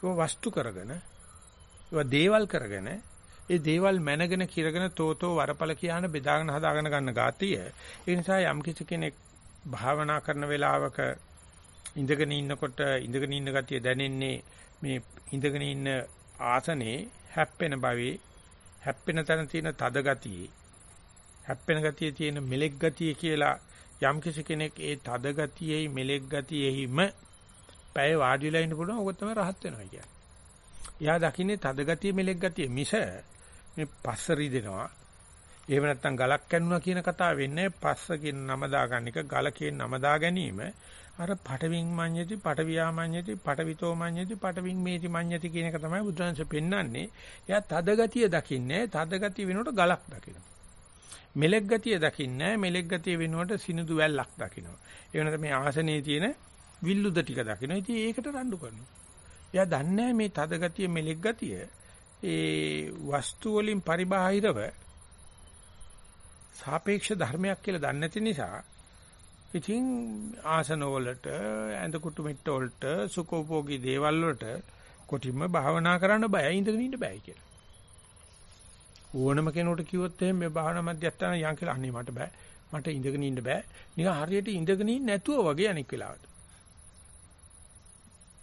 ඒක වස්තු කරගෙන ඒවා දේවල් කරගෙන ඒ දේවල් මැනගෙන කිරගෙන තෝතෝ වරපල කියන බෙදාගෙන හදාගෙන ගන්න ගාතිය. ඒ නිසා යම් කිසි කෙනෙක් භාවනා කරන වෙලාවක ඉඳගෙන ඉන්නකොට ඉඳගෙන ඉන්න ගතිය දැනෙන්නේ මේ ඉඳගෙන ඉන්න ආසනේ හැප්පෙන භවයේ හැප්පෙන තැන තියෙන තද ගතියේ හැප්පෙන ගතියේ තියෙන මෙලෙක් ගතිය කියලා යම් කිසි කෙනෙක් ඒ තද ගතියෙහි මෙලෙක් ගතියෙහිම පැය වාඩි වෙලා ඉන්න පුළුවන් ඔක තමයි රහත් වෙනවා කියන්නේ. එයා දකින්නේ තද ගතිය මෙලෙක් ගතිය මිස මේ පස්ස රිදෙනවා. එහෙම නැත්නම් ගලක් කැඩුනා කියන කතාව වෙන්නේ පස්ස කියන නම දාගන්න එක ගල කියන නම දා ගැනීම අර පටවින් මඤ්ඤති පටවියා මඤ්ඤති පටවිතෝ මඤ්ඤති පටවින් මේති මඤ්ඤති කියන එක තමයි බුදුරජාණන්සේ පෙන්වන්නේ. එයා තද ගතිය දකින්නේ තද ගතිය වෙනකොට ගලක් දකිනවා. මෙලෙක් ගතිය දකින්නේ මෙලෙක් ගතිය වෙනුවට සිනිදු වැල්ලක් දකිනවා. ඒ වෙනත මේ ආසනයේ තියෙන විල්ලුද ටික දකිනවා. ඉතින් ඒකට රණ්ඩු කරනවා. එයා දන්නේ මේ තද ගතිය මෙලෙක් ගතිය ඒ වස්තු වලින් පරිබාහිරව සාපේක්ෂ ධර්මයක් කියලා දන්නේ නැති නිසා ඉතින් ආසන වලට ඇඳ කුටු මෙට්ට වලට සුඛෝපෝගී දේවල් වලට කොටින්ම භාවනා කරන්න බයයි ඉඳගෙන ඉන්න බයයි කියලා. ඕනම කෙනෙකුට කිව්වොත් එහෙම මේ භාවනා මධ්‍යස්ථාන යන් කියලා අනේ මට බෑ. මට ඉඳගෙන ඉන්න බෑ. නිකන් හරියට ඉඳගෙන ඉන්නේ නැතුව වගේ අනික් වෙලාවට.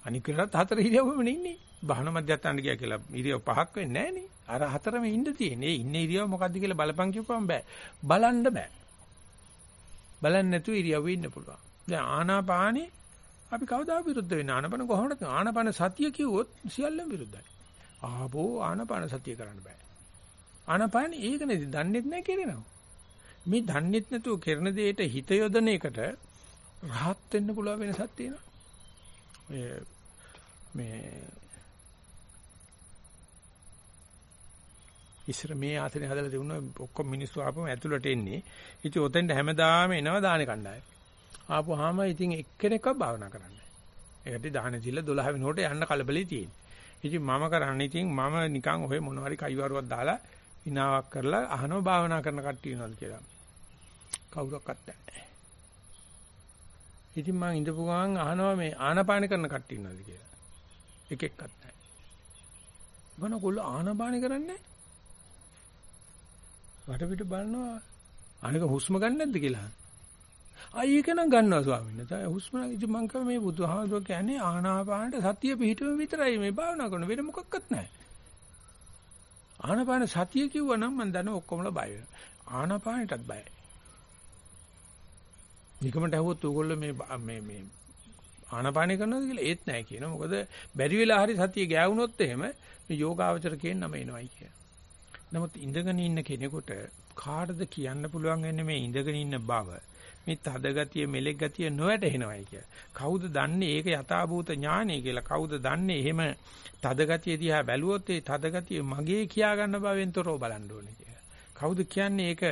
අනික් වෙලාවට හතර ඉරියව්වෙම ඉන්නේ. භාවනා මධ්‍යස්ථාන ගියා කියලා ඉරියව් පහක් වෙන්නේ නැහනේ. අර හතරම ඉන්න තියෙන්නේ. ඉන්නේ ඉරියව් මොකද්ද කියලා බලපං කියපුවම බෑ. බලන්න බෑ. බලන්නේ නැතුව ඉරියව්වේ ඉන්න පුළුවන්. දැන් ආනාපානේ අපි කවදා විරුද්ධ වෙන්නේ ආනපන කොහොමද ආනපන සතිය කිව්වොත් සියල්ලම විරුද්ධයි. ආපෝ ආනපන සතිය කරන්න බෑ. ආනපන ඒක නෙදි දන්නේත් නැහැ කියනවා. මේ දන්නේත් නැතුව කරන දෙයට හිත යොදන එකට rahat වෙන්න පුළුවන් වෙනසක් තියෙනවා. මේ ඉස්සර මේ ආසනේ හදලා තිබුණා ඔක්කොම මිනිස්සු ආපම ඇතුළට එන්නේ. ඉතින් ඔතෙන්ට හැමදාම එනවා දාන කණ්ඩායම. ආපුවාම ඉතින් එක්කෙනෙක්ව භාවනා කරන්නේ. ඒකට දාන දීලා 12 වෙනකොට යන්න කලබලෙ තියෙන්නේ. ඉතින් මම කරන්නේ ඉතින් මම නිකන් ඔය මොනවාරි කයිවරුවක් දාලා විනාවක් කරලා අහනවා භාවනා කරන කට්ටිය නේද කියලා. කවුරක්වත් නැහැ. ඉතින් මම ඉඳපු ගමන් අහනවා මේ ආනාපාන කරන කට්ටිය නේද කියලා. එක එක්කත් නැහැ. මොනකොල්ල ආනාපාන කරන්නේ? වටපිට බලනවා අනික හුස්ම ගන්න නැද්ද කියලා. ආයි ඒක නම් ගන්නවා ස්වාමීන් වහන්සේ. හුස්ම ඉතින් මං කව මේ බුදුහාමුදුරුවෝ කියන්නේ ආනාපානට සතිය පිහිටුම විතරයි මේ භාවනා කරන වෙන මොකක්වත් නැහැ. ආනාපාන සතිය කිව්වා නම් මං දන්න ඔක්කොමලා බය වෙනවා. ආනාපානටත් බයයි. නිකමට ඇහුවොත් ඕගොල්ලෝ මේ මේ මේ ආනාපානය කරනවද කියලා ඒත් නැහැ කියනවා. මොකද බැරි වෙලා හරි සතිය ගෑවුනොත් එහෙම මේ යෝගාවචර කියන නම එනවයි කියන. නමුත් ඉඳගෙන ඉන්න කෙනෙකුට කාටද කියන්න පුළුවන් වෙන්නේ මේ ඉඳගෙන ඉන්න බව මේ තද ගතිය මෙලෙක් ගතිය නොවැටෙනවයි කිය. කවුද දන්නේ ඒක යථාභූත ඥානය කියලා? කවුද දන්නේ එහෙම තද ගතිය දිහා බැලුවොත් ඒ තද ගතිය මගේ කියා ගන්න බවෙන් තොරව බලන්න ඕනේ කියලා. කවුද කියන්නේ ඒක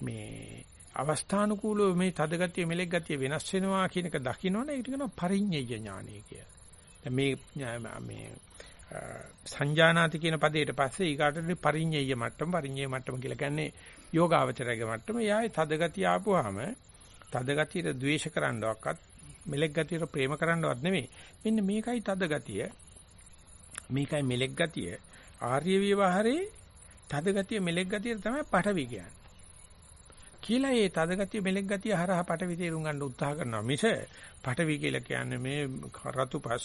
මේ අවස්ථානුකූලව මේ තද ගතිය මෙලෙක් ගතිය වෙනස් වෙනවා කියන එක දකින්නවනේ ඒක කියනවා පරිඤ්ඤය ඥානය කියලා. දැන් මේ මේ සංජානාති කියන පදයට පස්සේ ඊකාටනේ පරිඤ්ඤය මට්ටම පරිඤ්ඤය මට්ටම කියලා කියන්නේ යෝගාවචරයේ මට්ටම. එයායි තදගතිය ආපුවාම තදගතියට ද්වේෂ කරන්නවක්වත් මෙලෙක් ගතියට ප්‍රේම කරන්නවත් නෙමෙයි. මෙන්න මේකයි තදගතිය. මේකයි මෙලෙක් ගතිය. ආර්ය විවහරේ තදගතිය මෙලෙක් ගතිය තමයි පටවි කියන්නේ. කියලා ඒ තද ගතිය මෙලෙක් ගතිය හරහා පටවි තේරුම් ගන්න උත්සාහ කරනවා මිස පටවි කියලා කියන්නේ මේ රතුපස්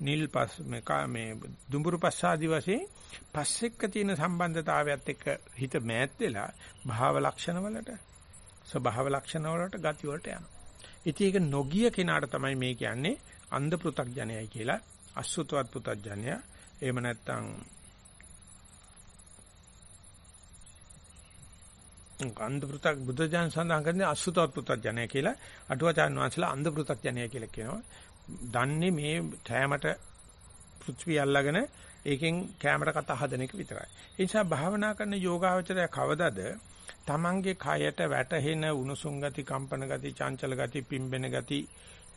නිල්පස් මේ මේ දුඹුරුපස් ආදි වශයෙන් පස් එක්ක තියෙන සම්බන්ධතාවයත් එක්ක හිත මෑත් වෙලා භාව ලක්ෂණ වලට ස්වභාව ලක්ෂණ වලට ගති වලට යනවා. ඉතින් ඒක නොගිය කෙනාට තමයි මේ කියන්නේ අන්ධ පෘ탁ජනයයි කියලා අසුතවත් පෘ탁ජනය. එහෙම නැත්නම් අන්ධ පෘ탁 බුදුජාන සඳහන් කරන්නේ අසුතවත් පෘ탁ජනය කියලා අටුවචාන් වහන්සේලා අන්ධ පෘ탁ජනය කියලා කියනවා. දන්නේ මේ කෑමට පෘථිවි අල්ලගෙන ඒකෙන් කෑමට කතා හදන එක විතරයි. ඒ නිසා භාවනා කරන යෝගාවචරය කවදද තමන්ගේ කයට වැටහෙන උණුසුම් ගති, කම්පන ගති, චංචල ගති, පිම්බෙන ගති,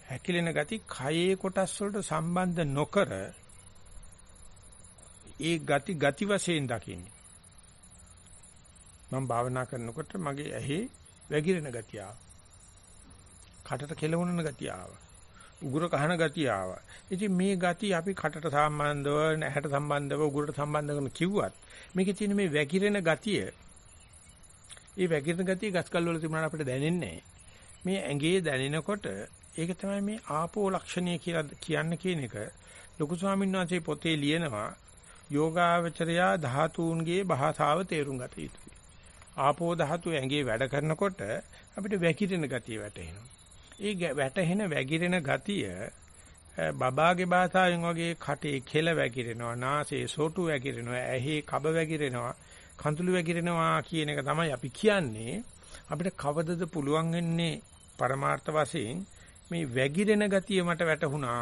හැකිලෙන ගති කයේ කොටස් වලට සම්බන්ධ නොකර ඒ ගති ගති වශයෙන් දකින්නේ. මම භාවනා කරනකොට මගේ ඇහි වැగిරෙන ගතිය කටට කෙලවුණන ගතිය උගුර කහන ගතිය ආවා. ඉතින් මේ ගති අපි කටට සම්බන්ධව, නැහැට සම්බන්ධව, උගුරට සම්බන්ධ කරන කිව්වත් මේකේ තියෙන මේ වැగిරෙන ගතිය ඒ වැగిරෙන ගතිය ගස්කල් වල තිබුණාට අපිට දැනෙන්නේ මේ ඇඟේ දැනෙනකොට ඒක තමයි මේ ආපෝ ලක්ෂණය කියලා කියන්න කියන එක ලොකු ස්වාමීන් වහන්සේ පොතේ ලියනවා යෝගාවචරයා ධාතුන්ගේ භාෂාව තේරුම් ගත යුතුයි. ආපෝ ධාතුව ඇඟේ වැඩ කරනකොට අපිට වැකිරෙන ගතිය වැටෙනවා. ඒ වැටෙන වැగిරෙන ගතිය බබාගේ භාෂාවෙන් වගේ කටේ කෙල වැగిරෙනවා, නාසයේ සොටු වැగిරෙනවා, ඇහි කබ වැగిරෙනවා, කඳුළු වැగిරෙනවා කියන එක තමයි අපි කියන්නේ. අපිට කවදද පුළුවන් වෙන්නේ පරමාර්ථ වශයෙන් මේ වැగిරෙන ගතිය මට වැටහුණා.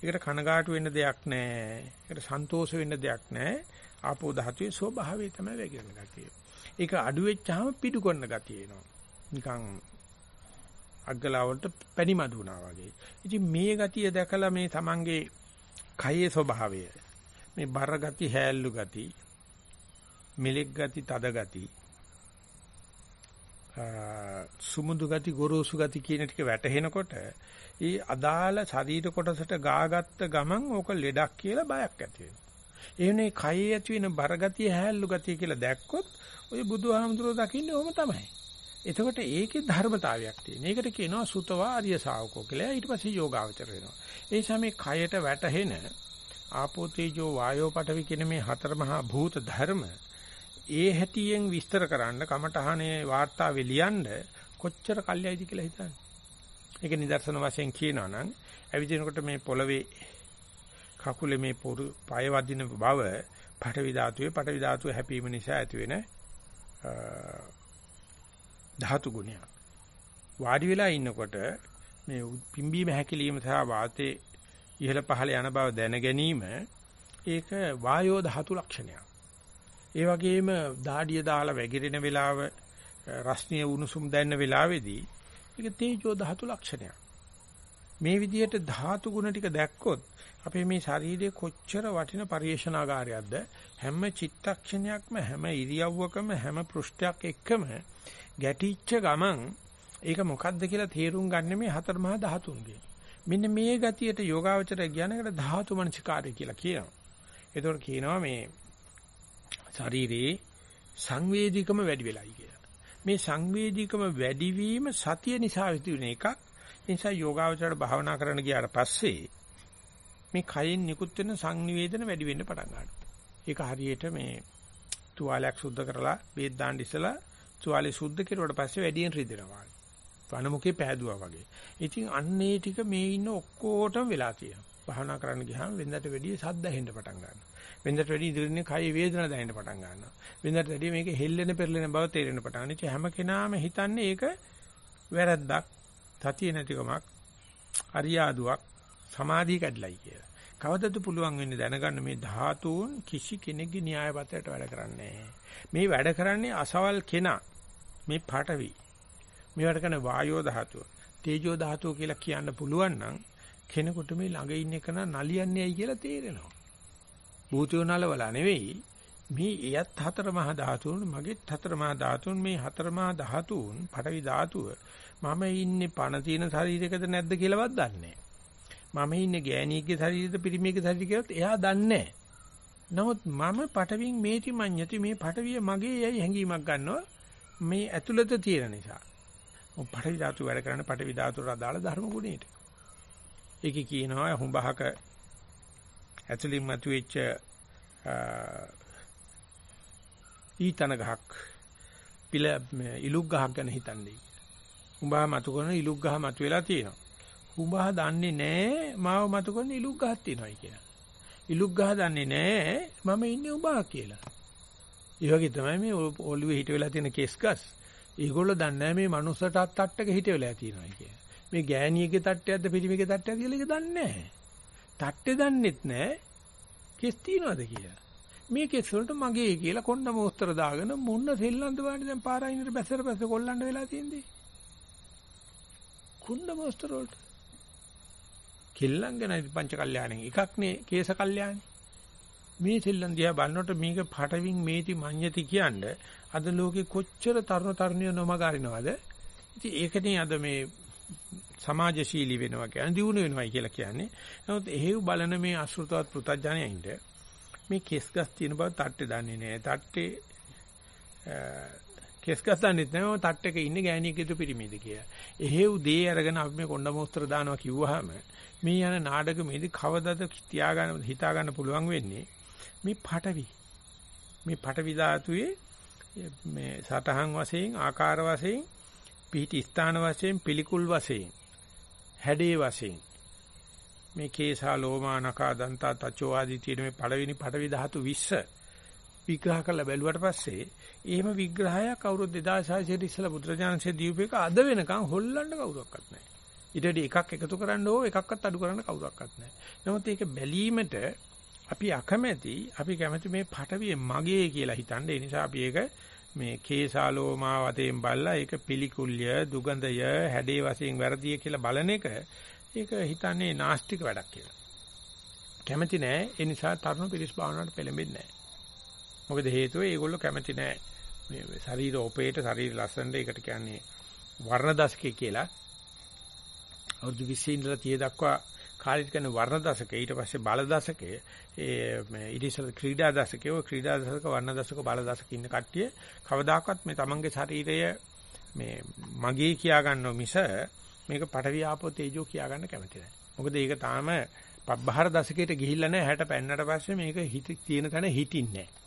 ඒකට කනගාටු වෙන්න දෙයක් නැහැ. ඒකට සන්තෝෂ වෙන්න දෙයක් නැහැ. ආපෝ ධාතුවේ ස්වභාවය තමයි වැగిරෙන ගතිය. ඒක අඩු වෙච්චාම පිටු කරන ගතිය එනවා. නිකන් අග්ගලාවලට පැණිමදු වුණා වගේ. ඉතින් මේ ගතිය දැකලා මේ Tamange කයේ ස්වභාවය මේ බර ගති, හැල්ලු ගති, මෙලෙක් ගති, තද ගති, සුමුදු ගති, ගොරෝසු ගති කියන ටික වැටහෙනකොට ඒ අදාළ ශරීර කොටසට ගාගත්ත ගමන් ඕක ලෙඩක් කියලා බයක් ඇති වෙනවා. එවනේ කයේ ඇති වෙන බර ගතිය, හැල්ලු ගතිය කියලා දැක්කොත් ඔය බුදුහාමුදුරුවෝ දකින්නේ ඕම තමයි. එතකොට ඒකේ ධර්මතාවයක් තියෙන. ඒකට කියනවා සුතවා ආර්ය ශාවකෝ කියලා. ඊට පස්සේ යෝගාවචර වෙනවා. ඒ සමේ කයට වැටහෙන ආපෝ තේජෝ වායෝ පඨවි කියන මේ හතර මහා භූත ධර්ම ඒ හැටියෙන් විස්තර කරන්න කමඨහනේ වාර්තාවේ ලියන්න කොච්චර කල්යයිද කියලා හිතන්න. ඒක නිදර්ශන වශයෙන් කියනවා නම් ඇවිදිනකොට මේ පොළවේ කකුලේ මේ පොරු පය වදින බව පඨවි ධාතුවේ පඨවි ධාතුව හැපීම නිසා ඇති වෙන ධාතු ගුණයක්. වාඩි වෙලා ඉන්නකොට මේ පිම්බීම හැකිලිම සහ වාතයේ ඉහළ පහළ යන බව දැන ගැනීම ඒක වායෝ ධාතු ලක්ෂණයක්. ඒ වගේම දාඩිය දාලා වැగిරෙන වෙලාව රස්නීය උණුසුම් දැනෙන වෙලාවේදී ඒක තේජෝ ධාතු ලක්ෂණයක්. මේ විදිහට ධාතු ගුණ ටික දැක්කොත් අපේ මේ ශරීරයේ කොච්චර වටින පරිේශනාගාරයක්ද හැම චිත්තක්ෂණයක්ම හැම ඉරියව්වකම හැම පෘෂ්ඨයක් එක්කම ගැටිච්ච ගමන් ඒක මොකද්ද කියලා තේරුම් ගන්න මේ හතර මහා ධාතුන්ගේ. මෙන්න මේ ගතියට යෝගාවචරය කියනකට ධාතු මනසිකාරය කියලා කියනවා. ඒතකොට කියනවා මේ ශරීරේ සංවේදීකම වැඩි වෙලයි කියලා. මේ සංවේදීකම වැඩිවීම සතිය නිසා වෙන එකක්. ඒ නිසා යෝගාවචරයට භාවනා කරන්න ගියාට පස්සේ මේ කයෙන් නිකුත් වෙන සංනිවේදන වැඩි වෙන්න පටන් ගන්නවා. ඒක හරියට මේ තුවාලයක් සුද්ධ කරලා බේත් දාන්න ඉස්සලා තුවාලේ සුද්ධ කෙරුවට පස්සේ වැඩියෙන් රිදෙනවා. වනමුකේ පෑදුවා වගේ. ඉතින් අන්නේ ටික මේ ඉන්න ඔක්කොටම වෙලා තියෙනවා. භාවනා කරන්න ගියාම වෙනදට වැඩිය සද්ද ඇහෙන්න පටන් ගන්නවා. වෙනදට වැඩිය ඉදිරියේ කය වේදනා දැනෙන්න පටන් ගන්නවා. වෙනදට වැඩිය මේක හෙල්ලෙන පෙරලෙන බව තේරෙන්න පටන් ගන්නවා. හැම කෙනාම හිතන්නේ ඒක වැරද්දක්, තතිය නැතිකමක්, අරියාදුවක්, සමාධිය කැඩලයි කියලා. කවදද පුළුවන් වෙන්නේ දැනගන්න මේ ධාතුන් කිසි කෙනෙක්ගේ න්‍යාය පත්‍රයට වැඩ කරන්නේ මේ වැඩ කරන්නේ අසවල් කෙනා. මේ පාඨවි මේවට කරන වායෝ ධාතුව. තේජෝ ධාතුව කියලා කියන්න පුළුවන් නම් කෙනෙකුට මේ ළඟ ඉන්න එක නලියන්නේයි කියලා තේරෙනවා. භූතයෝ නලවලා නෙවෙයි. මේ එයත් හතර මහා ධාතුන් මගෙත් හතර මහා ධාතුන් මේ හතර මහා ධාතුන් පඨවි ධාතුව මම ඉන්නේ පණ තියෙන ශරීරයකද නැද්ද කියලාවත් දන්නේ මම ඉන්නේ ගෑණියෙක්ගේ ශරීරයද පිරිමියෙක්ගේ ශරීරය කියලාත් එයා දන්නේ නමුත් මම පටවින් මේටි මඤ්ඤති මේ පටවිය මගේ යයි හැඟීමක් ගන්නවා මේ ඇතුළත තියෙන නිසා. මො පඨවි ධාතු වැඩ කරන පඨවි ධාතුට අදාළ ධර්ම ගුණයට. ඒකේ කියනවා හුඹහක ඇතුළින් මතුවෙච්ච ඊතන ගහක් පිළ ඉලුක් ගහක් ගැන හිතන්නේ. හුඹහ මතු කරන ඉලුක් ගහ මතුවලා තියෙනවා. හුඹහ දන්නේ නැහැ මාව මතු කරන ඉලුක් ගහක් තියෙනවායි කියලා. ඉලුක් ගහ දන්නේ නැහැ මම ඉන්නේ උඹා කියලා. ඒ වගේ තමයි මේ ඔළුවේ හිට වෙලා තියෙන කෙස් ගස්. ඒගොල්ලෝ දන්නේ මේ මනුස්සට අත් තට්ටක හිට වෙලා තියෙනවා කියලා. මේ ගෑණියගේ තට්ටයක්ද පිරිමිගේ තට්ටයක්ද කියලා ඒක දන්නේ නැහැ. තට්ටේ දන්නෙත් නැහැ. කෙස් තියනවාද කියලා. මේ කෙස් වලට මගේ කියලා කොණ්ඩ මොස්තර දාගෙන මුන්න සෙල්ලන්ද වාඩි දැන් පාරායිනට බැසර බැස කොල්ලන්න වෙලා තියෙන්නේ. කුණ්ඩ මොස්තර වලට. කෙල්ලන් ගැන පංච කල්යාණෙන් එකක් නේ කේස කල්යාණේ. මේ සෙල්ලම් දිහා බලනකොට මේක පටවින් මේටි මඤ්ඤති කියන්නේ අද ලෝකේ කොච්චර තරුණ තරුණිය නොමග අරිනවද? ඉතින් ඒකනේ අද මේ සමාජශීලී වෙනවා කියන්නේ දියුණු වෙනවයි කියලා කියන්නේ. නමුත් එහෙව් බලන මේ අසෘතවත් පෘතජනයින්ට මේ කෙස් ගස් තියෙන බව තට්ටේ දන්නේ නැහැ. තට්ටේ කෙස් ගස් දන්නේ නැහැ. තට්ටේක ඉන්නේ ගෑණියෙක් විතර පිරිමිද කියලා. එහෙව් දේ අරගෙන අපි මේ කොණ්ඩ මොස්තර දානවා කිව්වහම මේ යන නාඩගමේදී කවදද තියාගන්න හිතා ගන්න පුළුවන් වෙන්නේ මේ පටවි. මේ පටවි ධාතුවේ මේ සතහන් වශයෙන් ආකාර වශයෙන් පිහිටි ස්ථාන වශයෙන් පිළිකුල් වශයෙන් හැඩේ වශයෙන් මේ කේසා ලෝමා නකා දන්තා තචෝ ආදී තියෙන මේ පළවෙනි පටවි ධාතු 20 විග්‍රහ කරලා බැලුවට පස්සේ එහෙම විග්‍රහයක් අවුරුදු 2600 ඉස්සලා බුදුරජාණන්සේ දීපේක අද වෙනකන් හොල්ලන්න කවුරක්වත් නැහැ. ඊට වඩා එකක් එකතු කරන්න ඕ එකක්වත් අඩු කරන්න කවුරක්වත් නැහැ. නමුත් ඒක බැලීමට අපි අකමැති අපි කැමති මේ පටවිය මගේ කියලා හිතන්නේ. ඒ නිසා අපි ඒක මේ කේසාලෝමා වතෙන් බල්ලා ඒක පිළිකුල්ය දුගඳය හැඩේ වශයෙන් වැරදිය කියලා බලන එක ඒක හිතන්නේ නාස්තික වැඩක් කියලා. කැමති නෑ ඒ නිසා තරුණ පිරිස් භාවනාවට පෙළඹෙන්නේ නෑ. මොකද හේතුව ඒගොල්ලෝ කැමති නෑ මේ ශරීර ඔපේට ශරීර ලස්සනට ඒකට කියන්නේ වර්ණ දශකේ කියලා. අවුරුදු 20 ඉඳලා 30 දක්වා කාලෙත් කියන්නේ වර්ණ දශකේ ඊට පස්සේ බල දශකේ ඒ මේ ඊට ඉස්සෙල් ක්‍රීඩා දශකේ ඔය ක්‍රීඩා දශක වර්ණ දශක බල දශක ඉන්න කට්ටිය කවදාකවත් මේ තමන්ගේ ශරීරය මේ මගේ කියා ගන්නව මිස මේක පටවිය ආපෝ තේජෝ කියා ගන්න කැමති නැහැ. මොකද ඒක තාම පබ්බහර දශකයට ගිහිල්ලා නැහැ 60 පෙන්නට පස්සේ මේක හිත තියෙන තැන හිටින්නේ නැහැ.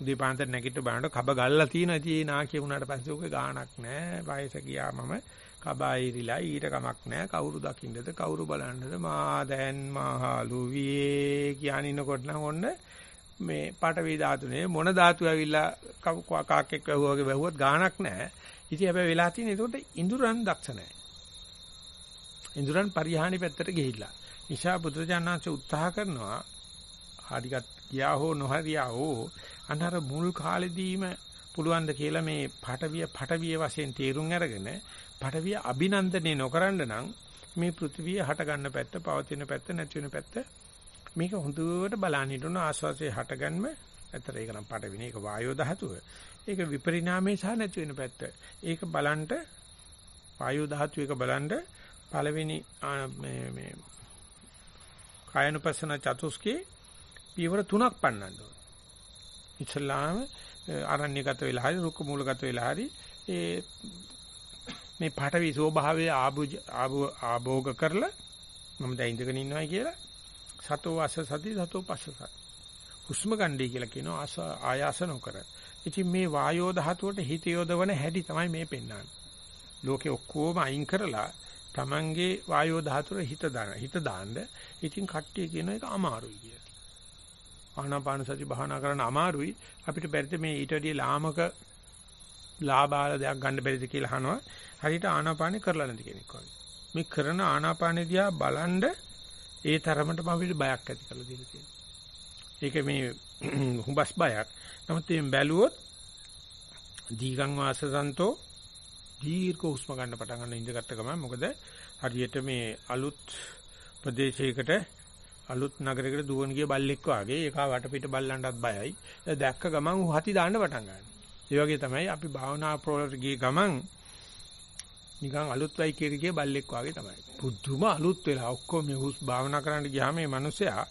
උදේ පාන්දර නැගිට බලනකොට කබ ගල්ලා තියෙනවා. ඉතින් ඒ නාකිය වුණාට පස්සේ ඔක ගාණක් නැහැ. වයස ගියා මම කබයිරිලා ඊට කමක් නැහැ. කවුරු දකින්නද කවුරු බලන්නද මා දැන් මහලු වියේ කියන ඉන්නකොට නම් ඔන්න මේ පටවි ධාතුනේ මොන ධාතු ඇවිල්ලා කාක්කෙක් වැහුවා වගේ වැහුවත් ගාණක් නැහැ. ඉතින් හැබැයි වෙලා තියෙන ඒකට ඉඳුරන් දක්ෂ නැහැ. ඉඳුරන් පරිහානි පැත්තට ගිහිල්ලා. නිසා බුදුරජාණන්සේ උත්සාහ කරනවා හරියට ගියා හෝ නොහරියා හෝ අනර මුල් කාලෙදීම පුළුවන් ද කියලා මේ පටවිය පටවිය වශයෙන් තේරුම් අරගෙන පටවිය අභිනන්දනය නොකරන්න නම් මේ පෘථිවිය හට ගන්න පැත්ත, පවතින පැත්ත, නැති වෙන පැත්ත මේක හොඳට බලන්න හිටුන ආස්වාසේ හටගන්ම ඇතර ඒක නම් පටවිනේ ඒක වායෝ ධාතුව. ඒක විපරිණාමයේ සහ නැති වෙන පැත්ත. ඒක බලන්ට වායෝ ධාතු එක බලන්ට පළවෙනි මේ මේ කායනුපස්සන චතුස්කේ පියවර තුනක් පන්නන්න ඕන. ඉස්ලාම ආරණ්‍යගත වෙලා හරි රුක්ක මූලගත වෙලා හරි ඒ මේ පාඨවි ස්වභාවය ආභෝග කරලා මම දැන් ඉඳගෙන ඉන්නවයි කියලා සතෝ අස සති සතෝ පස්ස සති හුස්ම ගන්නයි කියලා කියනවා ආයාස නොකර ඉතින් මේ වායෝ ධාතුවට හිත යොදවන හැටි තමයි මේ පෙන්වන්නේ. ලෝකේ ඔක්කොම අයින් කරලා Tamange වායෝ ධාතුවේ හිත දාන. හිත දාන්න. ඉතින් කට්ටිය කියන එක අමාරුයි කියලා. ආනාපාන සති භාවනා කරන්න අමාරුයි. අපිට බැරිද මේ ඊට වැඩිය ලාමක ලාභාල දෙයක් ගන්න බැරිද කියලා අහනවා. හරියට ආනාපානෙ කරලා නැති කෙනෙක් වගේ. මේ කරන ආනාපානෙ දිහා බලන්ඩ ඒ තරමටම අපිට බයක් ඇති කරලා දෙන්න තියෙනවා. ඒක මේ [clears throat] හුඹස් බයක්. නමුත් මේ බැලුවොත් දීගං වාසසන්තෝ දීර්ඝ හුස්ම ගන්න පටන් ගන්න ඉඳගත්ත ගමන් මොකද හරියට මේ අලුත් ප්‍රදේශයකට අලුත් නගරයකට දුවන් ගිය බල්ලෙක් වාගේ ඒක වටපිට බල්ලන්ටත් බයයි. දැක්ක ගමන් උ හති දාන්න පටන් ගන්නවා. ඒ වගේ තමයි අපි භාවනා ප්‍රෝලට ගිය ගමන් නිකන් අලුත් වයිකේරියේ බල්ලෙක් වාගේ තමයි. පුදුම අලුත් වෙලා ඔක්කොම මේ හුස් භාවනා කරන්න ගියාම මේ මිනිස්සයා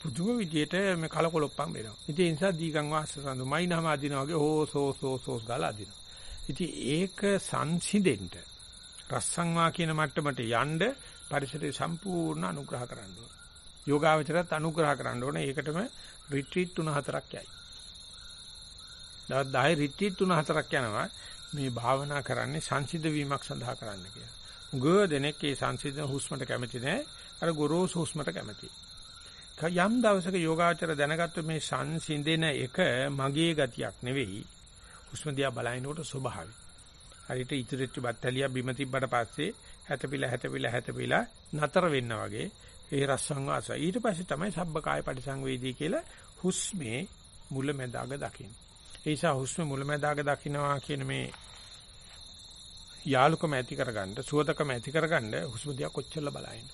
පුදුම විදියට මේ කලකොලොප්පම් වෙනවා. ඉතින් ඒ නිසා දීගං වාසසඳු මයින්හම අදිනා වගේ හෝ සෝ සෝ සෝස් ගාලා අදිනවා. ඉතින් ඒක සංසිඳෙන්න රස්සංවා කියන මට්ටමට යන්න පරිසරය සම්පූර්ණ අනුග්‍රහ කරන්න ඕන. යෝගාවචරත් අනුග්‍රහ කරන්න ඕන. ඒකටම රිට්‍රීට් තුන හතරක් යයි. දවස් 10 රිට්‍රීට් තුන හතරක් යනවා. මේ භාවනා කරන්නේ සංසිද්ධ වීමක් සඳහා කරන්න කියලා. උගව දෙනෙක් ඒ සංසිද්ධ හුස්මට කැමති නැහැ. අර ගොරෝසු හුස්මට කැමතියි. යම් දවසක යෝගාචර දැනගත්ත මේ සංසිඳෙන එක මගේ ගතියක් නෙවෙයි හුස්ම දිහා බලනකොට ස්වභාවයි. හරියට ඉතිරිච්ච බත්තලිය බිම තිබ්බට පස්සේ හැතපිලා හැතපිලා හැතපිලා නතර වෙන්න වගේ ඒ රස සංවාස. ඊට පස්සේ තමයි සබ්බකාය පරිසංවේදී කියලා හුස්මේ මුලැමැදාග දකින්න. ඒ නිසා හුස්මේ මුලැමැදාග දකින්නවා කියන මේ යාලුකම ඇති කරගන්න, සුවතකම ඇති කරගන්න හුස්ම දිහා කොච්චර බලائන්න.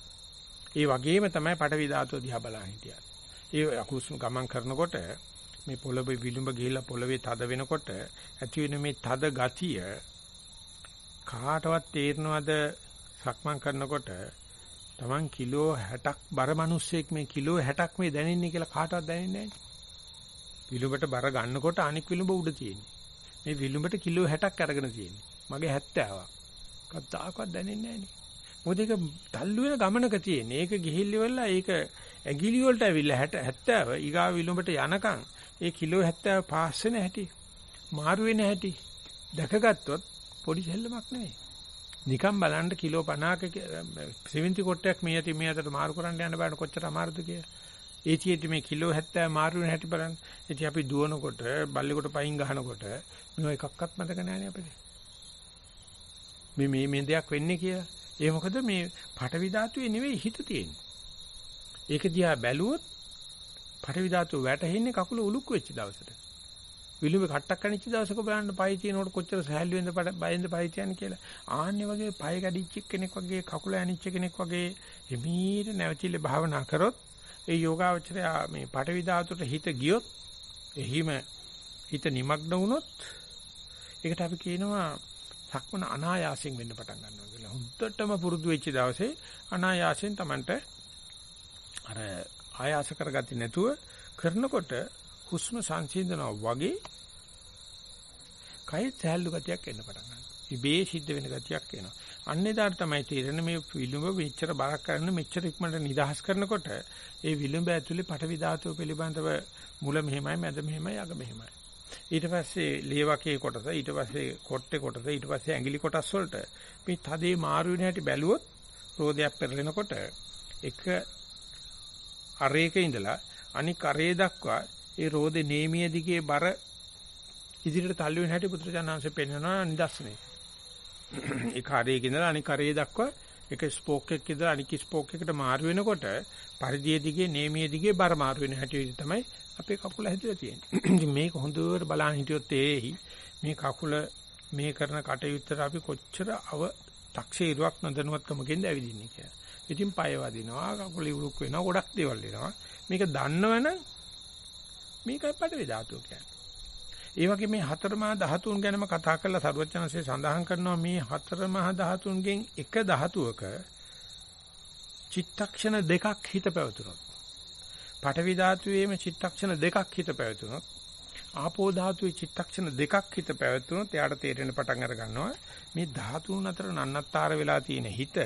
ඒ වගේම තමයි පටවි ධාතුව දිහා බලන්න හිටියත්. ඒ හුස්ම ගමන් කරනකොට මේ පොළවේ විලුඹ ගිහිලා පොළවේ තද වෙනකොට ඇති වෙන මේ තද ගතිය කාටවත් තේරෙනවද සක්මන් කරනකොට Taman කිලෝ 60ක් බර මිනිස්සෙක් මේ කිලෝ 60ක් මේ දැනෙන්නේ කියලා කාටවත් දැනෙන්නේ නැහැ. විලුඹට බර ගන්නකොට අනික් විලුඹ උඩ තියෙන්නේ. මේ විලුඹට කිලෝ 60ක් අරගෙන තියෙන්නේ. මගේ 70ක්. කවදාකවත් දැනෙන්නේ නැහැ මොකද ඒක තල්ලු වෙන ගමනක තියෙන්නේ. ඒක ගිහිල්ලි වෙලා ඒක ඇඟිලි වලට ඇවිල්ලා 60 70 ඊගා විලුඹට යනකම් ඒ කිලෝ 70 පාස් වෙන හැටි මාරු වෙන හැටි දැකගත්තොත් පොඩි සෙල්ලමක් නෙවෙයි. නිකන් බලන්න කිලෝ 50ක සිමෙන්ති කොටයක් මේ යටි මේ අතට මාරු කරන්න යන බෑන කොච්චර අමාරුද කියලා. ඒචියට මේ කිලෝ 70 මාරු වෙන හැටි බලන්න. ඉතින් අපි දුවනකොට බල්ලෙකුට පයින් ගහනකොට මේව එකක්වත් මතක නැහැ අපිට. මේ මේ මේ දෙයක් වෙන්නේ කියලා. ඒ මොකද මේ පටවි ධාතුවේ නෙවෙයි හිත තියෙන්නේ. ඒක දිහා බැලුවොත් පටවි ධාතුව වැටෙන්නේ කකුල උලුක් වෙච්ච දවසට. විලුඹ කට්ටක් කනිච්ච දවසක බලන්න පය තියෙනකොට කොච්චර සහැල්ලු වෙනද බයෙන්ද පය තියන්නේ කියලා. ආන්නේ වගේ පය කැඩිච්ච කෙනෙක් වගේ කකුල ඇනිච්ච කෙනෙක් වගේ එමීට නැවතිල භාවනා කරොත් ඒ යෝගාවචරය මේ පටවි ධාතුවට හිත ගියොත් එහිම හිත නිමග්න වුණොත් ඒකට අපි කියනවා සක්මන අනායාසයෙන් වෙන්න පටන් ගන්නවා කියලා. හුද්දටම පුරුදු වෙච්ච දවසේ අනායාසයෙන් Tamanට අර ආයාස කරගත්තේ නැතුව කරනකොට හුස්ම සංසිඳනවා වගේ කය සෑල්ලු ගතියක් එන්න පටන් ගන්නවා. ඉබේ සිද්ධ වෙන ගතියක් එනවා. අන්නේදාට තමයි තේරෙන්නේ මේ විලුඹ මෙච්චර බරක් කරන මෙච්චර ඉක්මනට නිදහස් කරනකොට ඒ විලුඹ ඇතුලේ පටවි ධාතුව පිළිබඳව මුල මෙහෙමයි මැද මෙහෙමයි අග මෙහෙමයි. ඊට පස්සේ ලේවකේ කොටස ඊට පස්සේ කොට්ටේ කොටස ඊට පස්සේ ඇඟිලි කොටස් වලට මේ තදේ මාරු වෙන හැටි බැලුවොත් රෝදයක් පෙරලෙනකොට එක අරේක ඉඳලා අනික් අරේ දක්වා ඒ රෝදේ නේමිය දිගේ බර ඉදිරියට තල්ලු වෙන හැටි පුත්‍රජානංශයෙන් පෙන්වනවා නිදර්ශනේ. ඒ කාර්යයක ඉඳලා අනික් කාර්යය දක්වා එක ස්පෝක් එකක ඉඳලා අනික් ස්පෝක් එකට මාරු වෙනකොට පරිධිය දිගේ නේමිය දිගේ බර මාරු වෙන හැටි තමයි අපේ කකුල හැදලා තියෙන්නේ. [clears throat] ඉතින් මේක හොඳට බලන්න හිටියොත් ඒහි මේ කකුල මේ කරන කටයුත්තට අපි කොච්චර අව තක්සේරුවක් නොදැනුවත්කමකින්ද ඇවිදින්නේ කියලා. ඉතින් පය වදිනවා, කකුල ඉවුරුක් වෙනවා, ගොඩක් දේවල් වෙනවා. මේක දන්නවනම් මේකයි පඩවි ධාතුව කියන්නේ. ඒ වගේ මේ හතර මහා ධාතුන් ගැනම කතා කරලා සරුවචනසේ සඳහන් කරනවා මේ හතර මහා ධාතුන්ගෙන් එක ධාතුවක චිත්තක්ෂණ දෙකක් හිත පැවතුනොත් පඨවි ධාතුවේම චිත්තක්ෂණ දෙකක් හිත පැවතුනොත් ආපෝ ධාතුවේ චිත්තක්ෂණ දෙකක් හිත පැවතුනොත් එයාට තේරෙන පටන් අර ගන්නවා මේ ධාතුන් අතර නන්නත්තර වෙලා තියෙන හිත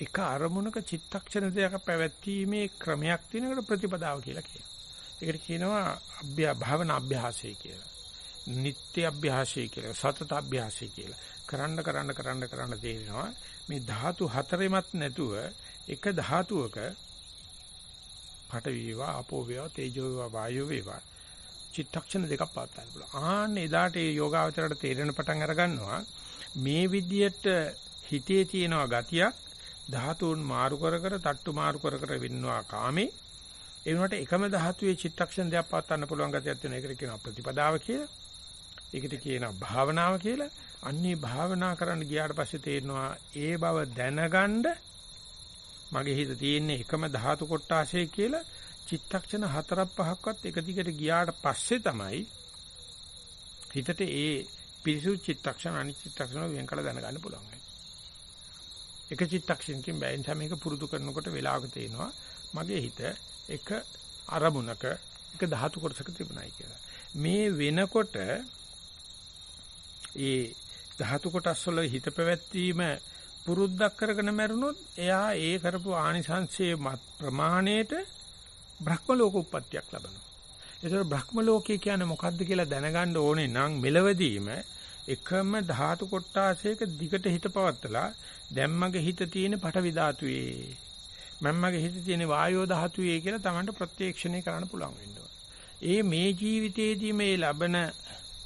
එක අරමුණක චිත්තක්ෂණ දෙකක් පැවැත්ීමේ ක්‍රමයක් තියෙනකට ප්‍රතිපදාව කියලා කියනවා. ඒකට කියනවා අභ්‍යා භාවනා අභ්‍යාසය කියලා. නිත්‍ය අභ්‍යාසය කියලා, සතත අභ්‍යාසය කියලා. කරන්න කරන්න කරන්න කරන්න තේරෙනවා මේ ධාතු හතරෙමත් නැතුව එක ධාතුවක පට වේවා, අපෝ වේවා, තේජෝ වේවා, වායෝ වේවා චිත්තක්ෂණ දෙකක් පාත් ගන්න පුළුවන්. ආන්න එදාට මේ යෝගාවචරයට තේරෙන පටන් අර ගන්නවා මේ විදියට හිතේ තියෙනවා ගතියක් ධාතුන් මාරු කර කර තට්ටු මාරු කර කර වෙන්නවා කාමේ ඒ වුණාට එකම ධාතුවේ චිත්තක්ෂණ දෙයක් පවත්වන්න පුළුවන් ගතියක් තියෙන එකට කියනවා ප්‍රතිපදාව කියලා. ඒකට කියනවා භාවනාව කියලා. අන්නේ භාවනා කරන්න ගියාට පස්සේ තේරෙනවා ඒ බව දැනගන්න මගේ හිත තියෙන්නේ එකම ධාතු කොටාසේ කියලා චිත්තක්ෂණ හතරක් පහක්වත් එක දිගට ගියාට පස්සේ තමයි හිතට ඒ පිරිසුදු චිත්තක්ෂණ අනිත් චිත්තක්ෂණ වෙන් කළ දැනගන්න පුළුවන්. එක චිත්තක්ෂණකින් බෑ නිසා මේක පුරුදු කරනකොට වෙලාවක තේනවා මගේ හිත එක අරමුණක එක ධාතු කොටසක තිබුණයි කියලා. මේ වෙනකොට ඒ ධාතු කොටස් වල හිත පැවැත්වීම පුරුද්දක් කරගෙන මරුණොත් එයා ඒ කරපු ආනිසංශයේ ප්‍රමාණයට බ්‍රහ්ම ලෝක උප්පත්තියක් ලබනවා. ඒතර බ්‍රහ්ම ලෝකය කියන්නේ මොකද්ද කියලා දැනගන්න ඕනේ නම් මෙලවදීම එකම ධාතු කොටාසයක දිගට හිත පවත්තලා දැම්මගේ හිත තියෙන පටවි ධාතුවේ මම්මගේ හිතේ තියෙන වායෝ ධාතුවේ කියලා Tamanට ප්‍රත්‍යක්ෂණය කරන්න පුළුවන් වෙනවා. ඒ මේ ජීවිතයේදී මේ ලබන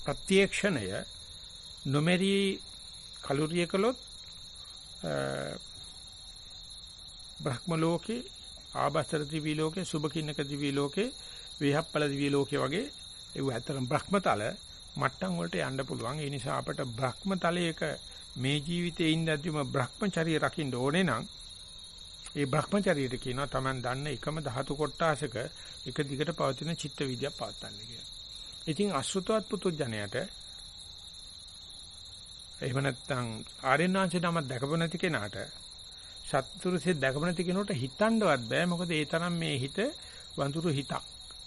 ප්‍රත්‍යක්ෂණය නොමෙරි කලුරිය කළොත් බ්‍රහ්ම ලෝකේ ආබස්තර දිවි ලෝකේ සුභකින්නක දිවි ලෝකේ විහප්පල දිවි ලෝකේ වගේ ඒව ඇත්තටම බ්‍රහ්මතල මට්ටම් වලට යන්න පුළුවන් ඒ නිසා අපට බ්‍රහ්මතලයක මේ ජීවිතේ ඉඳද්දිම බ්‍රහ්මචර්ය රකින්න ඕනේ නම් ඒ Brahmacharyaට කියනවා Taman දන්න එකම ධාතු කොටාසක එක දිගට පවතින චිත්ත විද්‍යාව පවත්න්නේ කියලා. ඉතින් අසෘතවත් පුතුජණයට එහෙම නැත්නම් ආර්යනාංශේ නම දැකපො නැති කෙනාට සත්තුරුසේ දැකපො නැති කෙනෙකුට හිතන්නවත් බෑ. මොකද ඒ තරම් මේ හිත වඳුරු හිතක්.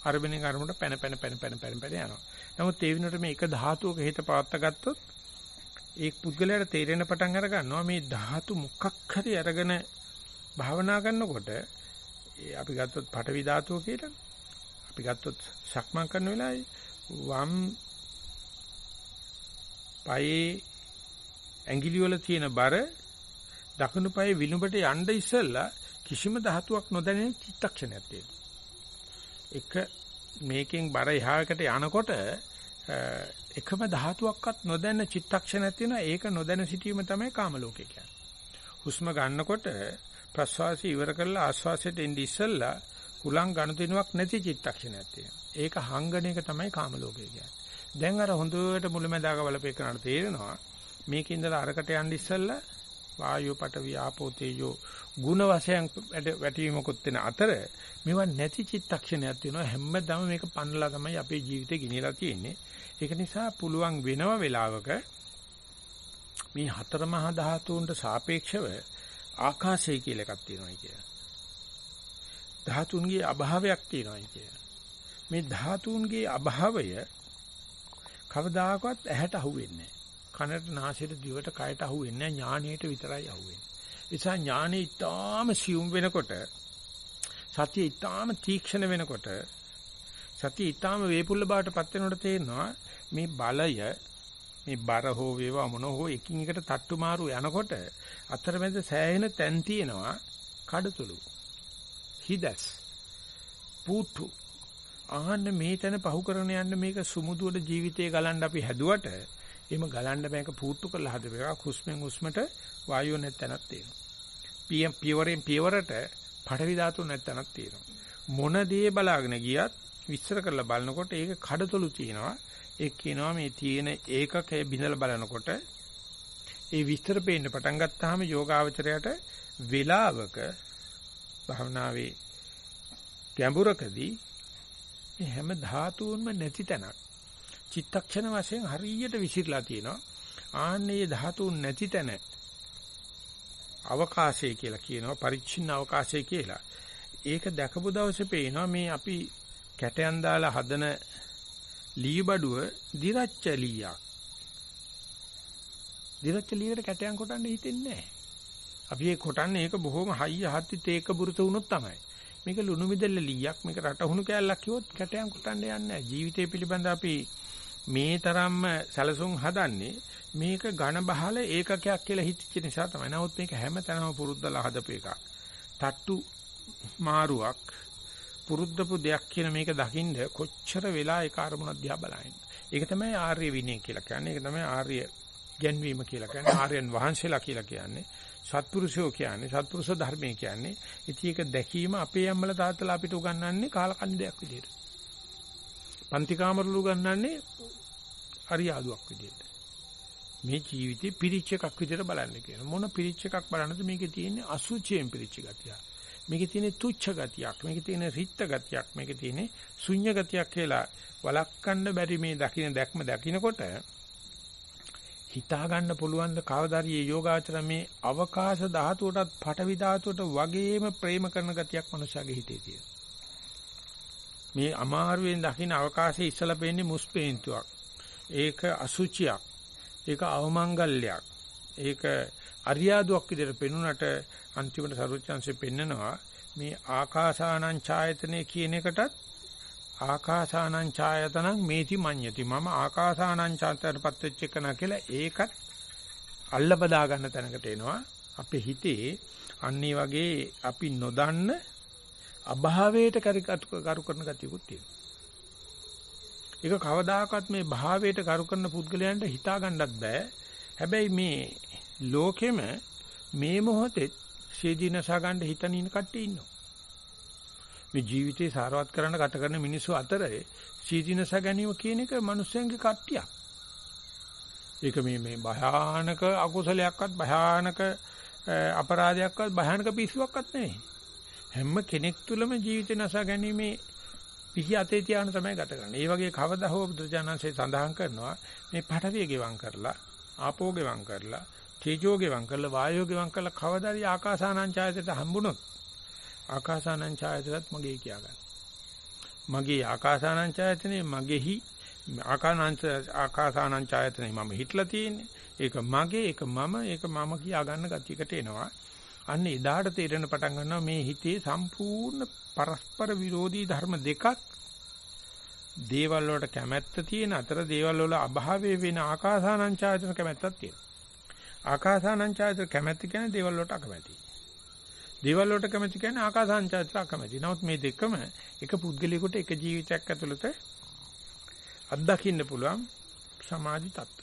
අරබෙනේ කර්මකට පැන පැන පැන පැන පැන පැන යනවා. නමුත් ඒ විනෝඩ මේ එක ධාතුවක හිත පවත්ත ගත්තොත් ඒ පුද්ගලයාට තේරෙන පටන් අර ගන්නවා මේ ධාතු මොකක් හරි අරගෙන භාවනා කරනකොට අපි ගත්තොත් පටවි ධාතුව කියලා අපි ගත්තොත් සක්මන් කරන වෙලාවේ වම් පයේ ඇඟිලි වල තියෙන බර දකුණු පයේ විලුඹට යන්න ඉස්සෙල්ලා කිසිම ධාතුවක් නොදැනෙන චිත්තක්ෂණයක් තියෙනවා. එක මේකෙන් බර එහාකට යනකොට එකම ධාතුවක්වත් නොදැන්න චිත්තක්ෂණයක් තියෙනවා. ඒක නොදැන සිටීම තමයි කාම ලෝකේ කියන්නේ. හුස්ම ගන්නකොට ප්‍රශ්වාසය ඉවර කරලා ආශ්වාසයට එන්නේ ඉස්සෙල්ලා කුලං ගනුදෙනුවක් නැති චිත්තක්ෂණයක් තියෙනවා. ඒක හංගන එක තමයි කාම ලෝකය කියන්නේ. දැන් අර හොඳට මුලැමැදාක බලපෑකනට තේරෙනවා මේකේ ඉඳලා අරකට යන්න ඉස්සෙල්ලා වායෝ පඨවි ආපෝ තේජෝ ಗುಣ වශයෙන් වැටීමකුත් වෙන අතර මේවා නැති චිත්තක්ෂණයක් තියෙනවා හැමදාම මේක පන්නලා තමයි අපේ ජීවිතේ ගෙනියලා තියෙන්නේ ඒක නිසා පුළුවන් වෙනව වෙලාවක මේ හතර මහා ධාතුන්ට සාපේක්ෂව ආකාශය කියලා එකක් තියෙනවා කියලා. ධාතුන්ගේ අභාවයක් තියෙනවා කියලා. මේ ධාතුන්ගේ අභාවය කවදාකවත් ඇහැට අහුවෙන්නේ නැහැ. කනට, නාසයට, දිවට, කයට අහුවෙන්නේ නැහැ. ඥානයට විතරයි අහුවෙන්නේ. ඒ නිසා ඥානෙ ඊටාම සියුම් වෙනකොට සතිය ඊටාම තීක්ෂණ වෙනකොට සතිය ඊටාම වේපුල්ල බවටපත් වෙනකොට තේරෙනවා මේ බලය මේ බර හෝ වේවා මොන හෝ එකින් එකට තට්ටු මාරු යනකොට අතරමැද සෑහෙන තැන් තියෙනවා කඩතුළු හිදස් පුතු ආන්න මේ තැන පහු කරන යන්න මේක සුමුදුවට ජීවිතේ ගලන්න අපි හැදුවට එහෙම ගලන්න මේක පුතු කරලා හදපේක හුස්මෙන් හුස්මට වායුව නැත්තනක් තියෙනවා. පියම් පියවරෙන් පියවරට පඩවි ධාතු නැත්තනක් තියෙනවා. මොන දේ බලාගෙන ගියත් විස්තර කරලා බලනකොට ඒක කඩතුළු තියෙනවා. ඒ කියනවා මේ තියෙන ඒකකය බිඳලා බලනකොට ඒ විස්තර පේන්න පටන් ගත්තාම යෝගාවචරයට වේලාවක භවනාවේ ගැඹුරකදී මේ හැම ධාතුන්ම නැති තැනක් චිත්තක්ෂණ වශයෙන් හරියට විසිරලා තියෙනවා. ආන්නේ ධාතුන් නැති තැන අවකාශය කියලා කියනවා පරිච්ඡින්න අවකාශය කියලා. ඒක දැකපු දවසේ පේනවා මේ අපි කැටයන් දාලා හදන ලී බඩුව දිරච්ච ලීයක්. දිරච්ච ලීයකට කැටයන් කොටන්න හිතෙන්නේ නැහැ. අපි ඒ කොටන්නේ ඒක බොහොම හයිය හත්ති තේක බුරුත වුණොත් තමයි. මේක ලුණු මිදෙල්ල ලීයක් මේක රටහුණු කෑල්ලක් කිව්වොත් කැටයන් කොටන්න යන්නේ නැහැ. ජීවිතය පිළිබඳ අපි මේ තරම්ම සැලසුම් හදන්නේ මේක ඝන බහල ඒකකයක් කියලා හිතච්ච නිසා තමයි. නමුත් මේක හැම තැනම පුරුද්දලා හදපු එකක්. තට්ටු මාරුවක් පුරුද්දපු දෙයක් කියන මේක දකින්න කොච්චර වෙලා ඒක අරමුණ දිහා බලන්නේ. ඒක තමයි ආර්ය විනය කියලා කියන්නේ. ඒක තමයි ආර්ය ගැන්වීම කියලා කියන්නේ. ආර්යයන් වහන්සේලා කියලා කියන්නේ. සත්පුරුෂයෝ කියන්නේ. සත්පුරුෂ ධර්මය කියන්නේ. ඉතින් ඒක දැකීම අපේ අම්මලා තාත්තලා අපිට උගන්වන්නේ කාලකන්දයක් විදියට. පන්ති කාමරවල උගන්වන්නේ අරියාදුවක් විදියට. මේ ජීවිතේ පිරිච්ච එකක් විදියට බලන්න කියන. මොන පිරිච්ච එකක් බලනද මේකේ තියෙන්නේ අසුචියෙන් පිරිච්ච ගතියක්. මේකේ තියෙන තුච්ඡ ගතියක් මේකේ තියෙන රිත්ත ගතියක් මේකේ තියෙන ශුන්‍ය ගතියක් කියලා වළක්වන්න බැරි මේ දකින්න දැක්ම දකින්නකොට හිතා ගන්න පුළුවන් ද කවදාරියේ යෝගාචර මේ අවකාශ ධාතුවටත් පටවි ධාතුවට වගේම ප්‍රේම කරන ගතියක් මනුෂයාගේ හිතේ තියෙනවා. මේ අමාරුවෙන් දකින්න අවකාශයේ ඉස්සලා පෙන්නේ මුස්පේන්තුවක්. ඒක අසුචියක්. ඒක අවමංගල්‍යයක්. ඒක අරියාදුවක් විදිහට පෙනුනට අන්තිමට සරුවචාන්සේ පෙන්නනවා මේ ආකාසානං ඡායතනෙ කියන එකටත් ආකාසානං ඡායතනං මේති මඤ්ඤති මම ආකාසානං ඡායතනපත් වෙච්ච එක නා කියලා ඒකත් අල්ල බදා ගන්න තැනකට එනවා අපේ හිතේ අන්නේ වගේ අපි නොදන්න අභාවයට කරු කරන ගතියකුත් තියෙනවා. ඒක කවදාකවත් මේ භාවයට කරු කරන පුද්ගලයන්ට හිතා ගන්නත් බෑ. හැබැයි මේ ලෝකෙම මේ මොහොතේ ශේදීනසා ගන්න හිතන ඉන්න කට්ටිය ඉන්නවා. මේ ජීවිතේ සාරවත් කරන්න ගත කරන මිනිස්සු අතරේ ශේදීනසා ගැනීම කියන එක මිනිස්සුන්ගේ කට්ටියක්. ඒක මේ මේ භයානක අකුසලයක්වත් භයානක අපරාධයක්වත් භයානක පිස්සුවක්වත් නෙවෙයි. හැම කෙනෙක් තුළම ජීවිතේ නසා ගැනීමේ පිහි අතේ තියාන තමයි ගත කරන්නේ. ඒ වගේ කවදා හෝ බුදුජානන්සේ සඳහන් කරනවා මේ පටවිය ගෙවම් කරලා ආපෝ ගෙවම් කරලා තේජෝ ගෙවම් කරලා වායෝ ගෙවම් කරලා කවදාරි ආකාසානං ඡායතයට හම්බුනොත් ආකාසානං ඡායතයත් මගේ කියා ගන්න. මගේ ආකාසානං ඡායතනේ මගේහි ආකානං ආකාසානං ඡායතනේ මම හිටලා තියෙන්නේ. ඒක මගේ ඒක මම ඒක මම කියා ගන්න ගතියකට එනවා. අන්න එදාට තේරෙන පටන් ගන්නවා මේ හිතේ සම්පූර්ණ පරස්පර විරෝධී ධර්ම දෙකක් දේවල් වලට කැමැත්ත තියෙන අතර දේවල් වල අභාවය වෙන ආකාසානං ඡායතන කැමැත්තක් තියෙනවා. ආකාසානං ඡායතන කැමැත්ත කියන්නේ දේවල් වලට අකමැති. දේවල් වලට කැමැති කියන්නේ ආකාසානං ඡායතන අකමැති. නමුත් මේ දෙකම එක පුද්ගලයෙකුට එක ජීවිතයක් ඇතුළත අත්දකින්න පුළුවන් සමාධි තත්ත්ව.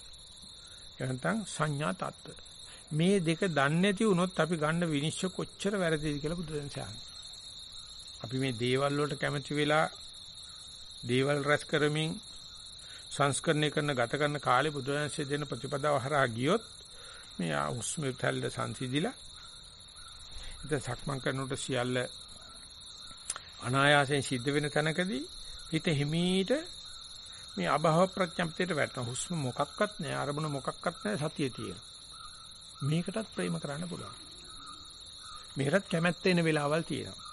එහෙනම් සංඥා තත්ත්ව. මේ දෙක දන්නේ නැති වුණොත් අපි ගන්න විනිශ්චය කොච්චර වැරදිද කියලා බුදුදහම අපි මේ දේවල් වලට කැමති වෙලා දේවල් රැස් කරමින් සංස්කරණය කරන ගත කරන කාලේ බුදුරජාණන්සේ දෙන ප්‍රතිපදාව හරහා ගියොත් මේ හුස්ම තැල්ල සංසිඳිලා ඉතින් සක්මන් කරනකොට සියල්ල අනායාසයෙන් සිද්ධ වෙන තැනකදී හිත හිමීට මේ අභව ප්‍රඥප්තියට වැටෙන හුස්ම මොකක්වත් නැහැ අරමුණ මොකක්වත් නැහැ සතියේ තියෙන මේකටත් ප්‍රේම කරන්න පුළුවන් මේකටත් කැමැත්ත එන වෙලාවල් තියෙනවා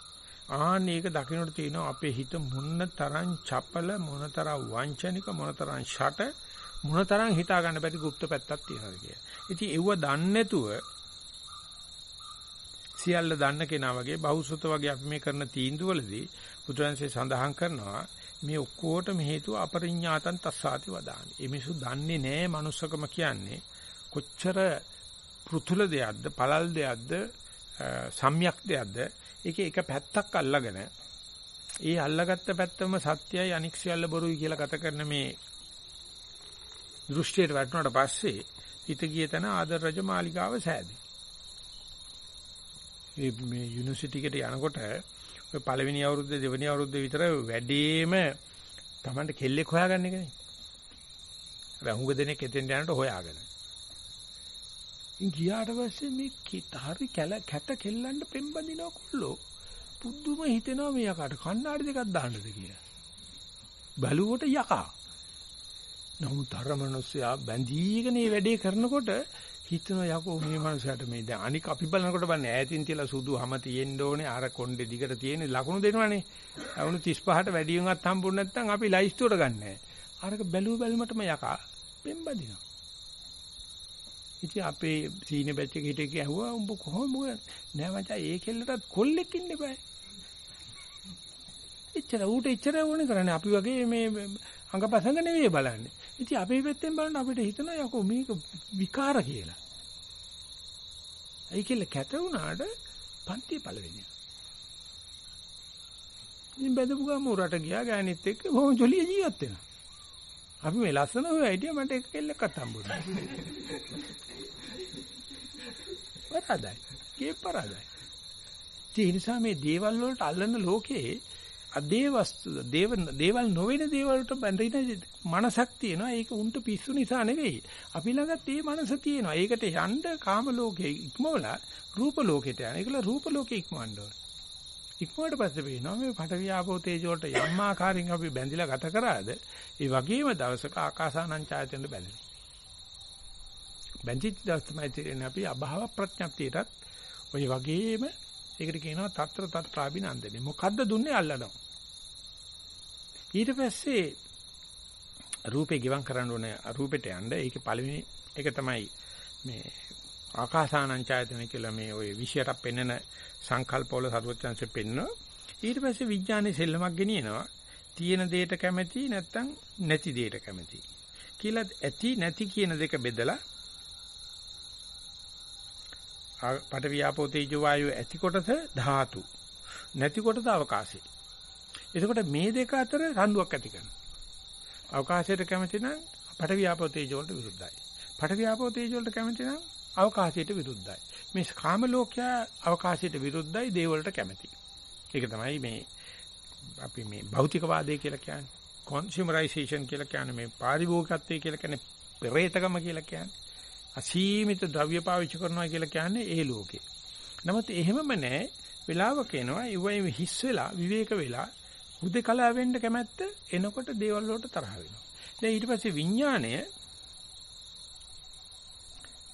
ආන්න ඒක දකින්නට තියෙනවා අපේ හිත මොන තරම් චපල මොන තරම් වංචනික මොන තරම් ෂට මොන තරම් හිතා ගන්න බැරි গুপ্ত පැත්තක් තියෙනවද කියලා. ඉතින් ඒව දන්නේ නැතුව සියල්ල දන්න කෙනා වගේ බහුසුත වගේ අපි මේ කරන තීන්දුවවලදී බුදුරජාන්සේ සඳහන් කරනවා මේ ඔක්කොටම හේතුව අපරිඥාතං තස්සාති වදානි. ඒ මිනිස්සු දන්නේ නැහැ manussකම කියන්නේ කොච්චර පෘතුල දෙයක්ද, පළල් දෙයක්ද, සම්‍යක් දෙයක්ද ඒකේ එක පැත්තක් අල්ලගෙන ඒ අල්ලගත්ත පැත්තම සත්‍යයි අනික් සියල්ල බොරුයි කියලා ගත කරන මේ දෘෂ්ටියට වැටුණාට පස්සේ හිත ගිය තැන ආදර රජ මාලිගාව සෑදී. මේ මේ යුනිවර්සිටි එකට යනකොට ඔය පළවෙනි අවුරුද්ද දෙවෙනි අවුරුද්ද විතර වැඩිම Tamanට කෙල්ලෙක් හොයාගන්න එකනේ. හැබැයි හුඟ දෙනෙක් එතෙන් යනකොට හොයාගෙන. ගියාට පස්සේ මේ හරි කැල කැට කෙල්ලන්න පෙම්බදිනවා කොල්ලෝ. පුදුම හිතෙනවා මේ යකාට කණ්ණාඩි දෙකක් දාන්නද කියලා. බලුවට යකා. නමුත් අර මිනිස්සයා බැඳීගෙන මේ වැඩේ කරනකොට හිතන යකෝ මේ මනුස්සයාට මේ දැන් අනික අපි බලනකොට බලන්නේ ඈතින් තියලා සුදු හැම තියෙන්න ඕනේ අර කොණ්ඩේ දිගට තියෙන ලකුණු දෙනවනේ. අවුණු 35ට වැඩි වුණත් හම්බුනේ නැත්නම් අපි ලයිස්තුවට ගන්නෑ. අරක බැලුව බැලමටම යකා පෙම්බදිනවා. ඉතින් අපේ සීන බැච් එක හිටේ ඇහුවා උඹ කොහොමද නෑ මචං ඒ කෙල්ලටත් කොල්ලෙක් ඉන්න බෑ. එච්චර ඌට එච්චර ඕනේ කරන්නේ අපි වගේ මේ අංගපසංග නෙවෙයි බලන්නේ. ඉතින් අපේ පැත්තෙන් බලන අපිට හිතනවා යකෝ මේක විකාර කියලා. ඒ කෙල්ල කැත වුණාට පන්ති පළවෙනි. ඉතින් බැදපු ගම උරට ගියා ගෑනිත් එක්ක බොහොම ජොලිය ජීවත් වෙනවා. අපි මේ ලස්සන ඔය හිටිය මට එක කෙල්ලක්වත් හම්බුනේ. පරාදයි. කේ පරාදයි. ඒ නිසා මේ දේවල් වලට අල්ලන ලෝකේ අදේ වස්තු දේව දේවල් නොවන දේවල් වලට බැඳින මනසක් තියෙනවා. ඒක උන්ට පිස්සු නිසා නෙවෙයි. අපි ළඟත් ඒ මනස තියෙනවා. ඒකට යන්න කාම ලෝකේ ඉක්මවලා රූප ලෝකෙට යන. ඒකල රූප ලෝකේ ඉක්මවන්න ඕන. ඉක්මවට පස්සේ වෙනවා මේ පඨවි ආපෝ තේජෝ වලට යම් ආකාරයෙන් අපි බැඳිලා ගත කරාද ඒ වගේම දවසක ආකාසානං ඡායතෙන්ද බැඳෙනවා. බැඳිච්ච දවස් තමයි තේරෙන්නේ අපි අභාව ප්‍රඥප්තියටත් ওই වගේම ඒකට කියනවා తත්‍ර తත්‍රාබිනන්දනේ. මොකද්ද දුන්නේ අල්ලනවා. ඊට පස්සේ රූපේ ගිවම් කරන්න ඕනේ රූපෙට යන්න. ඒකේ පළවෙනි එක තමයි මේ ආකාසානං ඡායතන කියලා මේ ওই විෂයට පෙන්නන සංකල්පවල සරුවචන්සේ පෙන්නනවා. ඊට පස්සේ විඥානයේ සෙල්ලමක් ගෙනියනවා. තියෙන දෙයට කැමැති නැත්නම් නැති දෙයට කැමැති. කියලා ඇති නැති කියන දෙක බෙදලා පට වියාපෝ තේජෝ වායෝ ඇති කොටස ධාතු නැති කොටස අවකාශය. එතකොට මේ දෙක අතර රණ්ඩුවක් ඇති කරනවා. අවකාශයට කැමති නම් පට වියාපෝ තේජෝ වලට විරුද්ධයි. පට වියාපෝ තේජෝ වලට කැමති නම් අවකාශයට විරුද්ධයි. මේ කාම ලෝකයා අවකාශයට විරුද්ධයි දේව වලට කැමති. ඒක තමයි මේ අපි මේ භෞතිකවාදය කියලා කියන්නේ. consumerization කියලා කියන්නේ මේ පාරිභෝගිකත්වය කියලා කියන්නේ පෙරේතකම කියලා කියන්නේ. අසීමිත ද්‍රව්‍ය පාවිච්චි කරනවා කියලා කියන්නේ ඒ ලෝකේ. නමුත් එහෙමම නැහැ. වෙලාවක එනවා ඉවෙ හිස් වෙලා විවේක වෙලා හුදකලා වෙන්න කැමැත්ත එනකොට දේවල් වලට තරහ වෙනවා. දැන් ඊට පස්සේ විඥාණය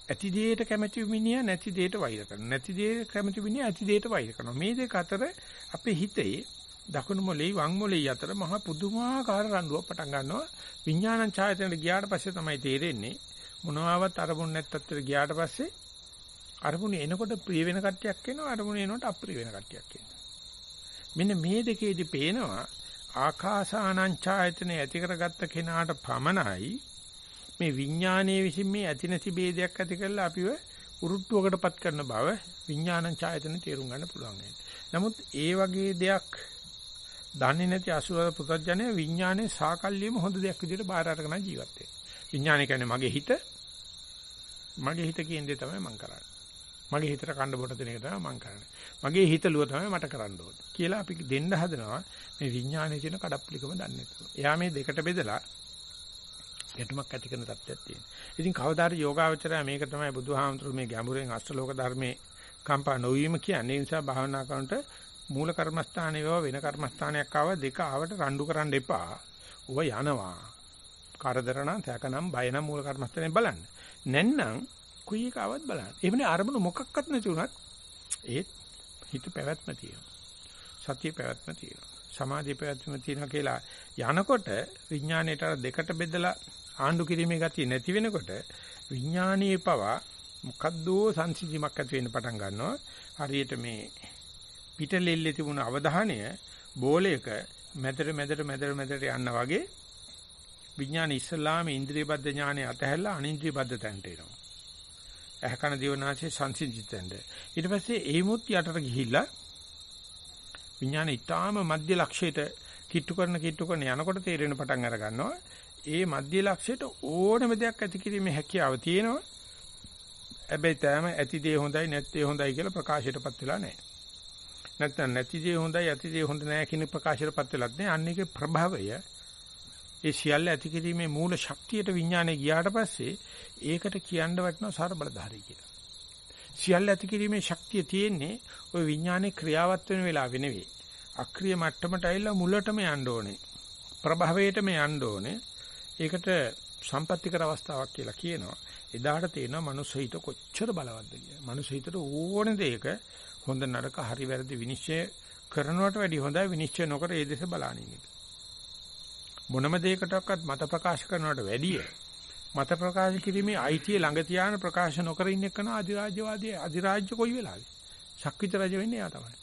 ඇති දෙයට කැමති මිනිහා නැති දෙයට වෛර කරනවා. නැති දෙයට කැමති මිනිහා ඇති දෙයට වෛර කරනවා. මේ දෙක අතර අපේ හිතේ දකුණු මොලේ වම් මොලේ අතර මහා පුදුමාකාර රණ්ඩුවක් පටන් ගන්නවා. විඥානං ඡායතනට ගියාට පස්සේ තමයි තේරෙන්නේ මොනවාවත් අරමුණ නැත්තත් ගියාට පස්සේ අරමුණ එනකොට ප්‍රිය වෙන කට්ටියක් එනවා අරමුණ එනකොට අප්‍රිය වෙන කට්ටියක් එනවා. මෙන්න මේ දෙකේදී පේනවා ආකාසානං ඡායතනෙ ඇති කරගත්ත කෙනාට පමණයි මේ විඥානයේ විසින් මේ ඇති නැති ભેදයක් ඇති කරලා අපිව උරුට්ටුවකටපත් කරන බව විඥානං ඡායතන තේරුම් ගන්න පුළුවන් නමුත් ඒ වගේ දෙයක් දන්නේ නැති අසුර පුතඥය විඥානයේ සාකල්යෙම හොඳ දෙයක් විදිහට බාර අරගෙන ජීවත් වෙනවා. විඥානය කියන්නේ මගේ හිත. මගේ හිත කියන දේ තමයි මම කරන්නේ. මගේ හිතට කන්න බොට දෙන එක තමයි මම කරන්නේ. මගේ හිතලුව තමයි මට කරන්න ඕනේ. කියලා අපි දෙන්න හදනවා මේ විඥානයේ තියෙන කඩප්පුලිකම දන්නේ නැතුව. එයා මේ දෙකට බෙදලා ගැටුමක් ඇති කරන තත්ත්වයක් තියෙනවා. ඉතින් කවදාද යෝගාවචරය මේක තමයි බුදුහාමුදුරු මේ ගැඹුරෙන් අෂ්ටලෝක ධර්මයේ කම්පා නොවීම කියන්නේ. ඒ නිසා භාවනා කරනට මූල කර්මස්ථානයේ වව වෙන කර්මස්ථානයක් ආව දෙක ආවට රණ්ඩු කරන්න එපා. ඌව යනවා. කරදර නම් සැකනම් බය නම් මූල කර්මස්ථානේ බලන්න. නැත්නම් කුයි එකවත් බලන්න. එහෙමනේ අරමුණු මොකක්වත් නැති වුණත් ඒත් හිත පැවැත්ම තියෙනවා. සතිය පැවැත්ම තියෙනවා. සමාධිය පැවැත්ම තියෙනවා කියලා යනකොට විඥාණයට දෙකට බෙදලා ආණ්ඩු කිරීමේ ගතිය නැති වෙනකොට විඥානීය පවා මොකද්දෝ සංසිඳීමක් ඇති වෙන්න පටන් ගන්නවා හරියට මේ පිටලෙල්ලේ තිබුණ අවධානය බෝලයක මැදට මැදට මැදට මැදට යන්න වගේ විඥාන ඉස්සලාම ඉන්ද්‍රිය බද්ධ ඥානෙ අතහැරලා අනින්ද්‍රිය බද්ධ තැනට එනවා. ඇහකන දිවනාසේ සංසිඳිතෙන්ද. ඊට පස්සේ ඒමුත් යටට ගිහිල්ලා විඥාන ඊටාම මධ්‍ය ලක්ෂයට කිට්ටු කරන කිට්ටු කරන යනකොට තේරෙන පටන් අර ගන්නවා. ඒ මධ්‍ය ලක්ෂයට ඕනම දෙයක් ඇති කිරීමේ හැකියාව තියෙනවා. හැබැයි තෑම ඇති දේ හොඳයි නැත්te හොඳයි කියලා ප්‍රකාශයටපත් වෙලා නැහැ. නැත්නම් නැති දේ හොඳයි ඇති දේ හොඳ නැහැ කියන ප්‍රකාශයටපත් වෙලත් නැහැ. අන්න ඒකේ ප්‍රභවය ඒ සියල්ල ඇති කිරීමේ මූල ශක්තියට විඥානය ගියාට පස්සේ ඒකට කියන්න වටනවා සාර බලධාරී කියලා. සියල්ල ඇති කිරීමේ ශක්තිය තියෙන්නේ ওই විඥානේ ක්‍රියාවත් වෙන වෙලාවෙ නෙවෙයි. අක්‍රීය මට්ටමට ඇවිල්ලා මුලටම යන්න ඕනේ. ප්‍රභවයටම යන්න ඕනේ. ඒකට සම්පත්‍තිකර අවස්ථාවක් කියලා කියනවා. එදාට තේනවා මනුස්ස හිත කොච්චර බලවත්ද කියලා. මනුස්ස හිතට ඕන දෙයක හොඳ නරක හරි වැරදි විනිශ්චය කරනවට වැඩිය හොඳයි විනිශ්චය නොකර ඒ දෙස බලනින් එක. මොනම දෙයකටවත් මත ප්‍රකාශ කරනවට වැඩිය මත ප්‍රකාශ කිරීමේ අයිතිය ළඟ තියාන ප්‍රකාශ නොකර ඉන්න එක නා අධිරාජ්‍යවාදී අධිරාජ්‍ය කොයි වෙලාවද? ශක්විත රජ වෙන්නේ යා තමයි.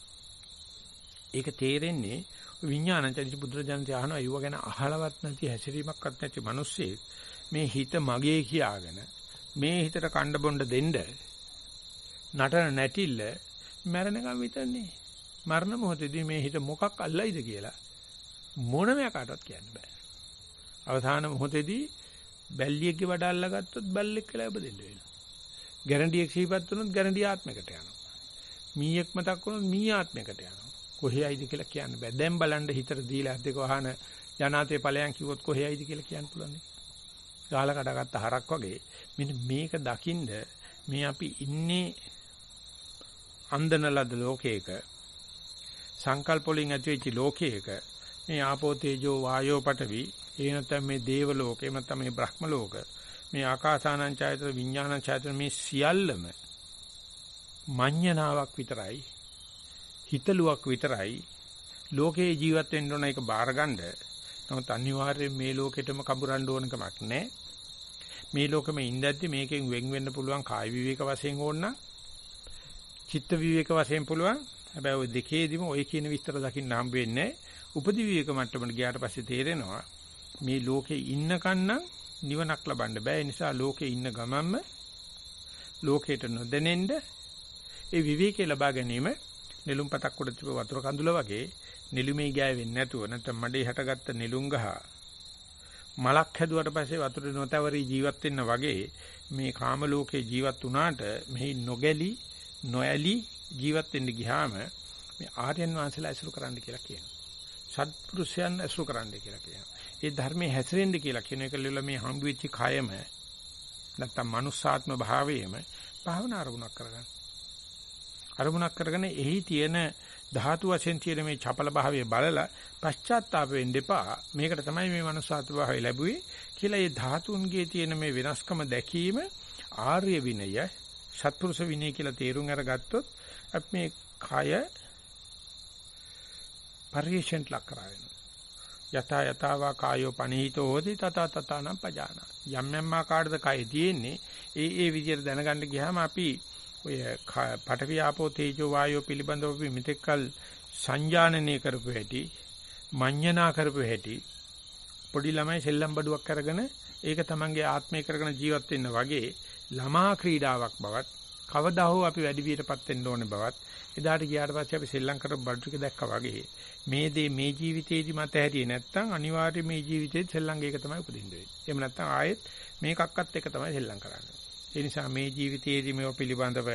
ඒක තේරෙන්නේ විඥාන චරිත බුදුරජාණන් අහනවා යුව ගැන අහලවත් නැති හැසිරීමක්වත් නැති මිනිස්සේ මේ හිත මගේ කියාගෙන මේ හිතට කණ්ඩ බොණ්ඩ දෙන්න නටන නැටිල්ල මරණකම් විතරනේ මරණ මොහොතේදී මේ හිත මොකක් අල්ලයිද කියලා මොනම යකටවත් කියන්න බෑ අවසාන මොහොතේදී බැල්ලියෙක්ගේ වඩ අල්ලගත්තොත් බල්ලෙක් කියලා උපදින්න වෙනවා ගැරන්ඩියක් සිහිපත් වුණොත් ගැරන්ඩි ආත්මයකට යනවා මීයක් මතක් වුණොත් මී ආත්මයකට යනවා කොහේයිද කියලා කියන්න බෑ. දැන් බලන්න හිතට දීලා අද්දක වහන යනාතේ ඵලයන් කිව්වොත් කොහේයිද කියලා කියන්න පුළුවන් නේ. ගාලා කඩගත්ත හරක් වගේ මෙන්න මේක දකින්ද මේ අපි ඉන්නේ අන්දනලද ලෝකයක සංකල්ප වලින් ඇතිවෙච්ච ලෝකයක මේ ආපෝ තේජෝ වායෝ පඨවි ඒ නැත්නම් මේ දේව ලෝක එහෙම නැත්නම් මේ බ්‍රහ්ම ලෝක මේ ආකාසානං ඡායතන විඥානං ඡායතන මේ සියල්ලම මඤ්ඤණාවක් විතරයි හිතලුවක් විතරයි ලෝකේ ජීවත් වෙන්න ඕන එක බාරගන්න. නමුත් අනිවාර්යයෙන් මේ ලෝකෙටම කඹරන්න ඕන කමක් නැහැ. මේ ලෝකෙම ඉඳද්දි මේකෙන් වෙන් වෙන්න පුළුවන් කාය විවේක වශයෙන් ඕන නම් චිත්ත විවේක වශයෙන් පුළුවන්. හැබැයි ওই දෙකේදීම ওই කියන විස්තර දකින්න හම්බ වෙන්නේ උපදි විවේක මට්ටමට ගියාට පස්සේ තේරෙනවා මේ ලෝකේ ඉන්නකන් නම් නිවනක් ලබන්න බෑ. ඒ නිසා ලෝකේ ඉන්න ගමන්ම ලෝකයට නොදැනෙන්න ඒ විවේකේ ලබා ගැනීම නෙළුම් පතක් උඩ තිබ්බ වතුර කඳුල වගේ නෙළුමේ ගෑවෙන්නේ නැතුව නැත්නම් මඩේ හැටගත්ත නෙළුම් ගහ මලක් හැදුවට පස්සේ වතුරේ නොතවරි ජීවත් වෙන්න වගේ මේ කාම ලෝකේ ජීවත් වුණාට මෙහි නොගැලි නොඇලි ජීවත් වෙන්න ගියාම මේ ආර්යයන් වහන්සේලා ඇසුරු කරන්න කියලා කියනවා. සත්පුරුෂයන් ඇසුරු කරන්න කියලා කියනවා. ඒ ධර්මයේ හැසිරෙන්න කියලා කියන එක ලෙල මේ හම්බ වෙච්ච කයම නැත්තම් මනුස්සාත්ම භාවයේම භාවනා අරමුණක් කරගන්න. අරමුණක් කරගෙන එහි තියෙන ධාතු වශයෙන් තියෙන මේ චපල භාවය බලලා පශ්චාත්තාප වෙන්න එපා. මේකට තමයි මේ මනුස්සාත්ව භාවය ලැබුවේ කියලා ඒ ධාතුන්ගේ තියෙන මේ වෙනස්කම දැකීම ආර්ය විනය සත්පුරුෂ විනය කියලා තේරුම් අරගත්තොත් අපි මේ කය පරිේශෙන්ට ලක් කරා වෙනවා. යතා යතාවා කායෝ පනිහිතෝ හෝති තත තතනම් පජානා. යම් යම් ආකාරද කය තියෙන්නේ ඒ ඒ විදිහට දැනගන්න ගියාම අපි ඔය පඨවි ආපෝ තේජෝ වායෝ පිළිබඳව අපි මෙතෙක්කල් සංජානනය කරපු හැටි මඤ්ඤණා කරපු හැටි පොඩි ළමයි සෙල්ලම් බඩුවක් අරගෙන ඒක තමන්ගේ ආත්මය කරගෙන ජීවත් වෙන්න වගේ ළමා ක්‍රීඩාවක් බවත් කවදා හෝ අපි වැඩි වියටපත් වෙන්න ඕනේ බවත් එදාට ගියාට පස්සේ අපි සෙල්ලම් කරපු බඩු ටික දැක්කා වගේ මේ දේ මේ ජීවිතේදී මත හැරියේ නැත්නම් අනිවාර්යයෙන් මේ ජීවිතේත් සෙල්ලම් එක තමයි උපදින්න වෙන්නේ. එහෙම නැත්නම් ආයෙත් මේකක්වත් එක තමයි සෙල්ලම් කරන්නේ. ඒ නිසා මේ ජීවිතයේදී මේව පිළිබඳව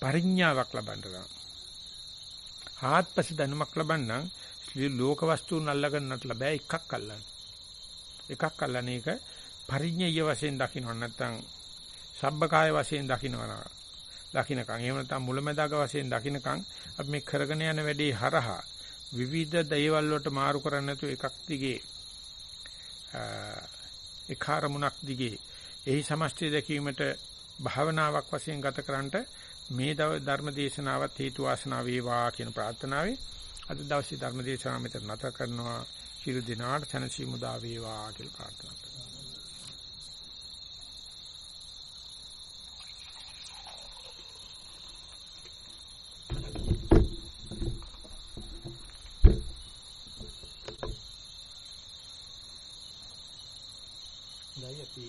පරිඥාවක් ලබන්න නම් ආත්පස දැනුමක් ලබන්න ලෝක වස්තුන් අල්ලගන්නට ලැබෑ එකක් අල්ලන්න. එකක් අල්ලන එක පරිඥය වශයෙන් දකින්න නැත්නම් සබ්බකාය වශයෙන් දකින්නවා. දකින්නකම්. එහෙම නැත්නම් මුලැමැදාක වශයෙන් දකින්නකම් අපි මේ කරගෙන යන වැඩේ හරහා විවිධ දේවල් වලට මාරු කරන්නේ නැතුව එකක් දිගේ එකාරමුණක් දිගේ එහි සමස්තය දැකීමට භාවනාවක් වශයෙන් ගත කරන්නට මේ ධර්ම දේශනාවත් හේතු වාසනා වේවා කියන ප්‍රාර්ථනාවෙන් අද දවසේ ධර්ම දේශනාව මෙතන නැත කරනවා. සියලු දිනාට සනසි මුදා වේවා කියලා ප්‍රාර්ථනා අවසරයි අපි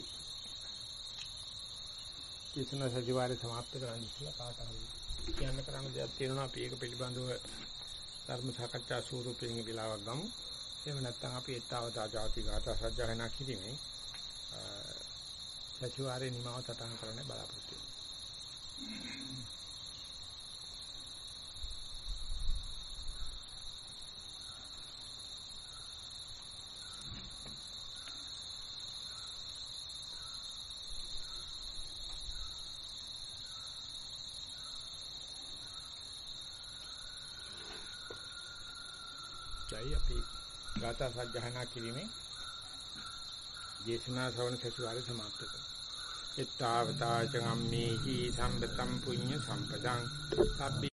දේශන සතිವಾರේ સમાપ્ત කරන්න ඉස්සලා කාට හරි කියන්න කරන්න දෙයක් තියෙනවා අපි ඒක පිළිබඳව ධර්ම සාකච්ඡා ස්වරූපයෙන් වෙලාවක් ගමු. එහෙම නැත්නම් අපි ඊතාවතා ಜಾති ගාථා සජ්ජායනා කිරීමෙන් සතිವಾರේ නිමාව සටහන් කරන්න බලාපොරොත්තු වෙනවා. ගාථා සජ්ජහනා කිරීමෙන් දේශනා ශ්‍රවණ සතිවාරය සමාප්ත කරමු. එත්තාවතා චගම්මේහි සම්පතම් පුඤ්ඤ සම්පදං සබ්බි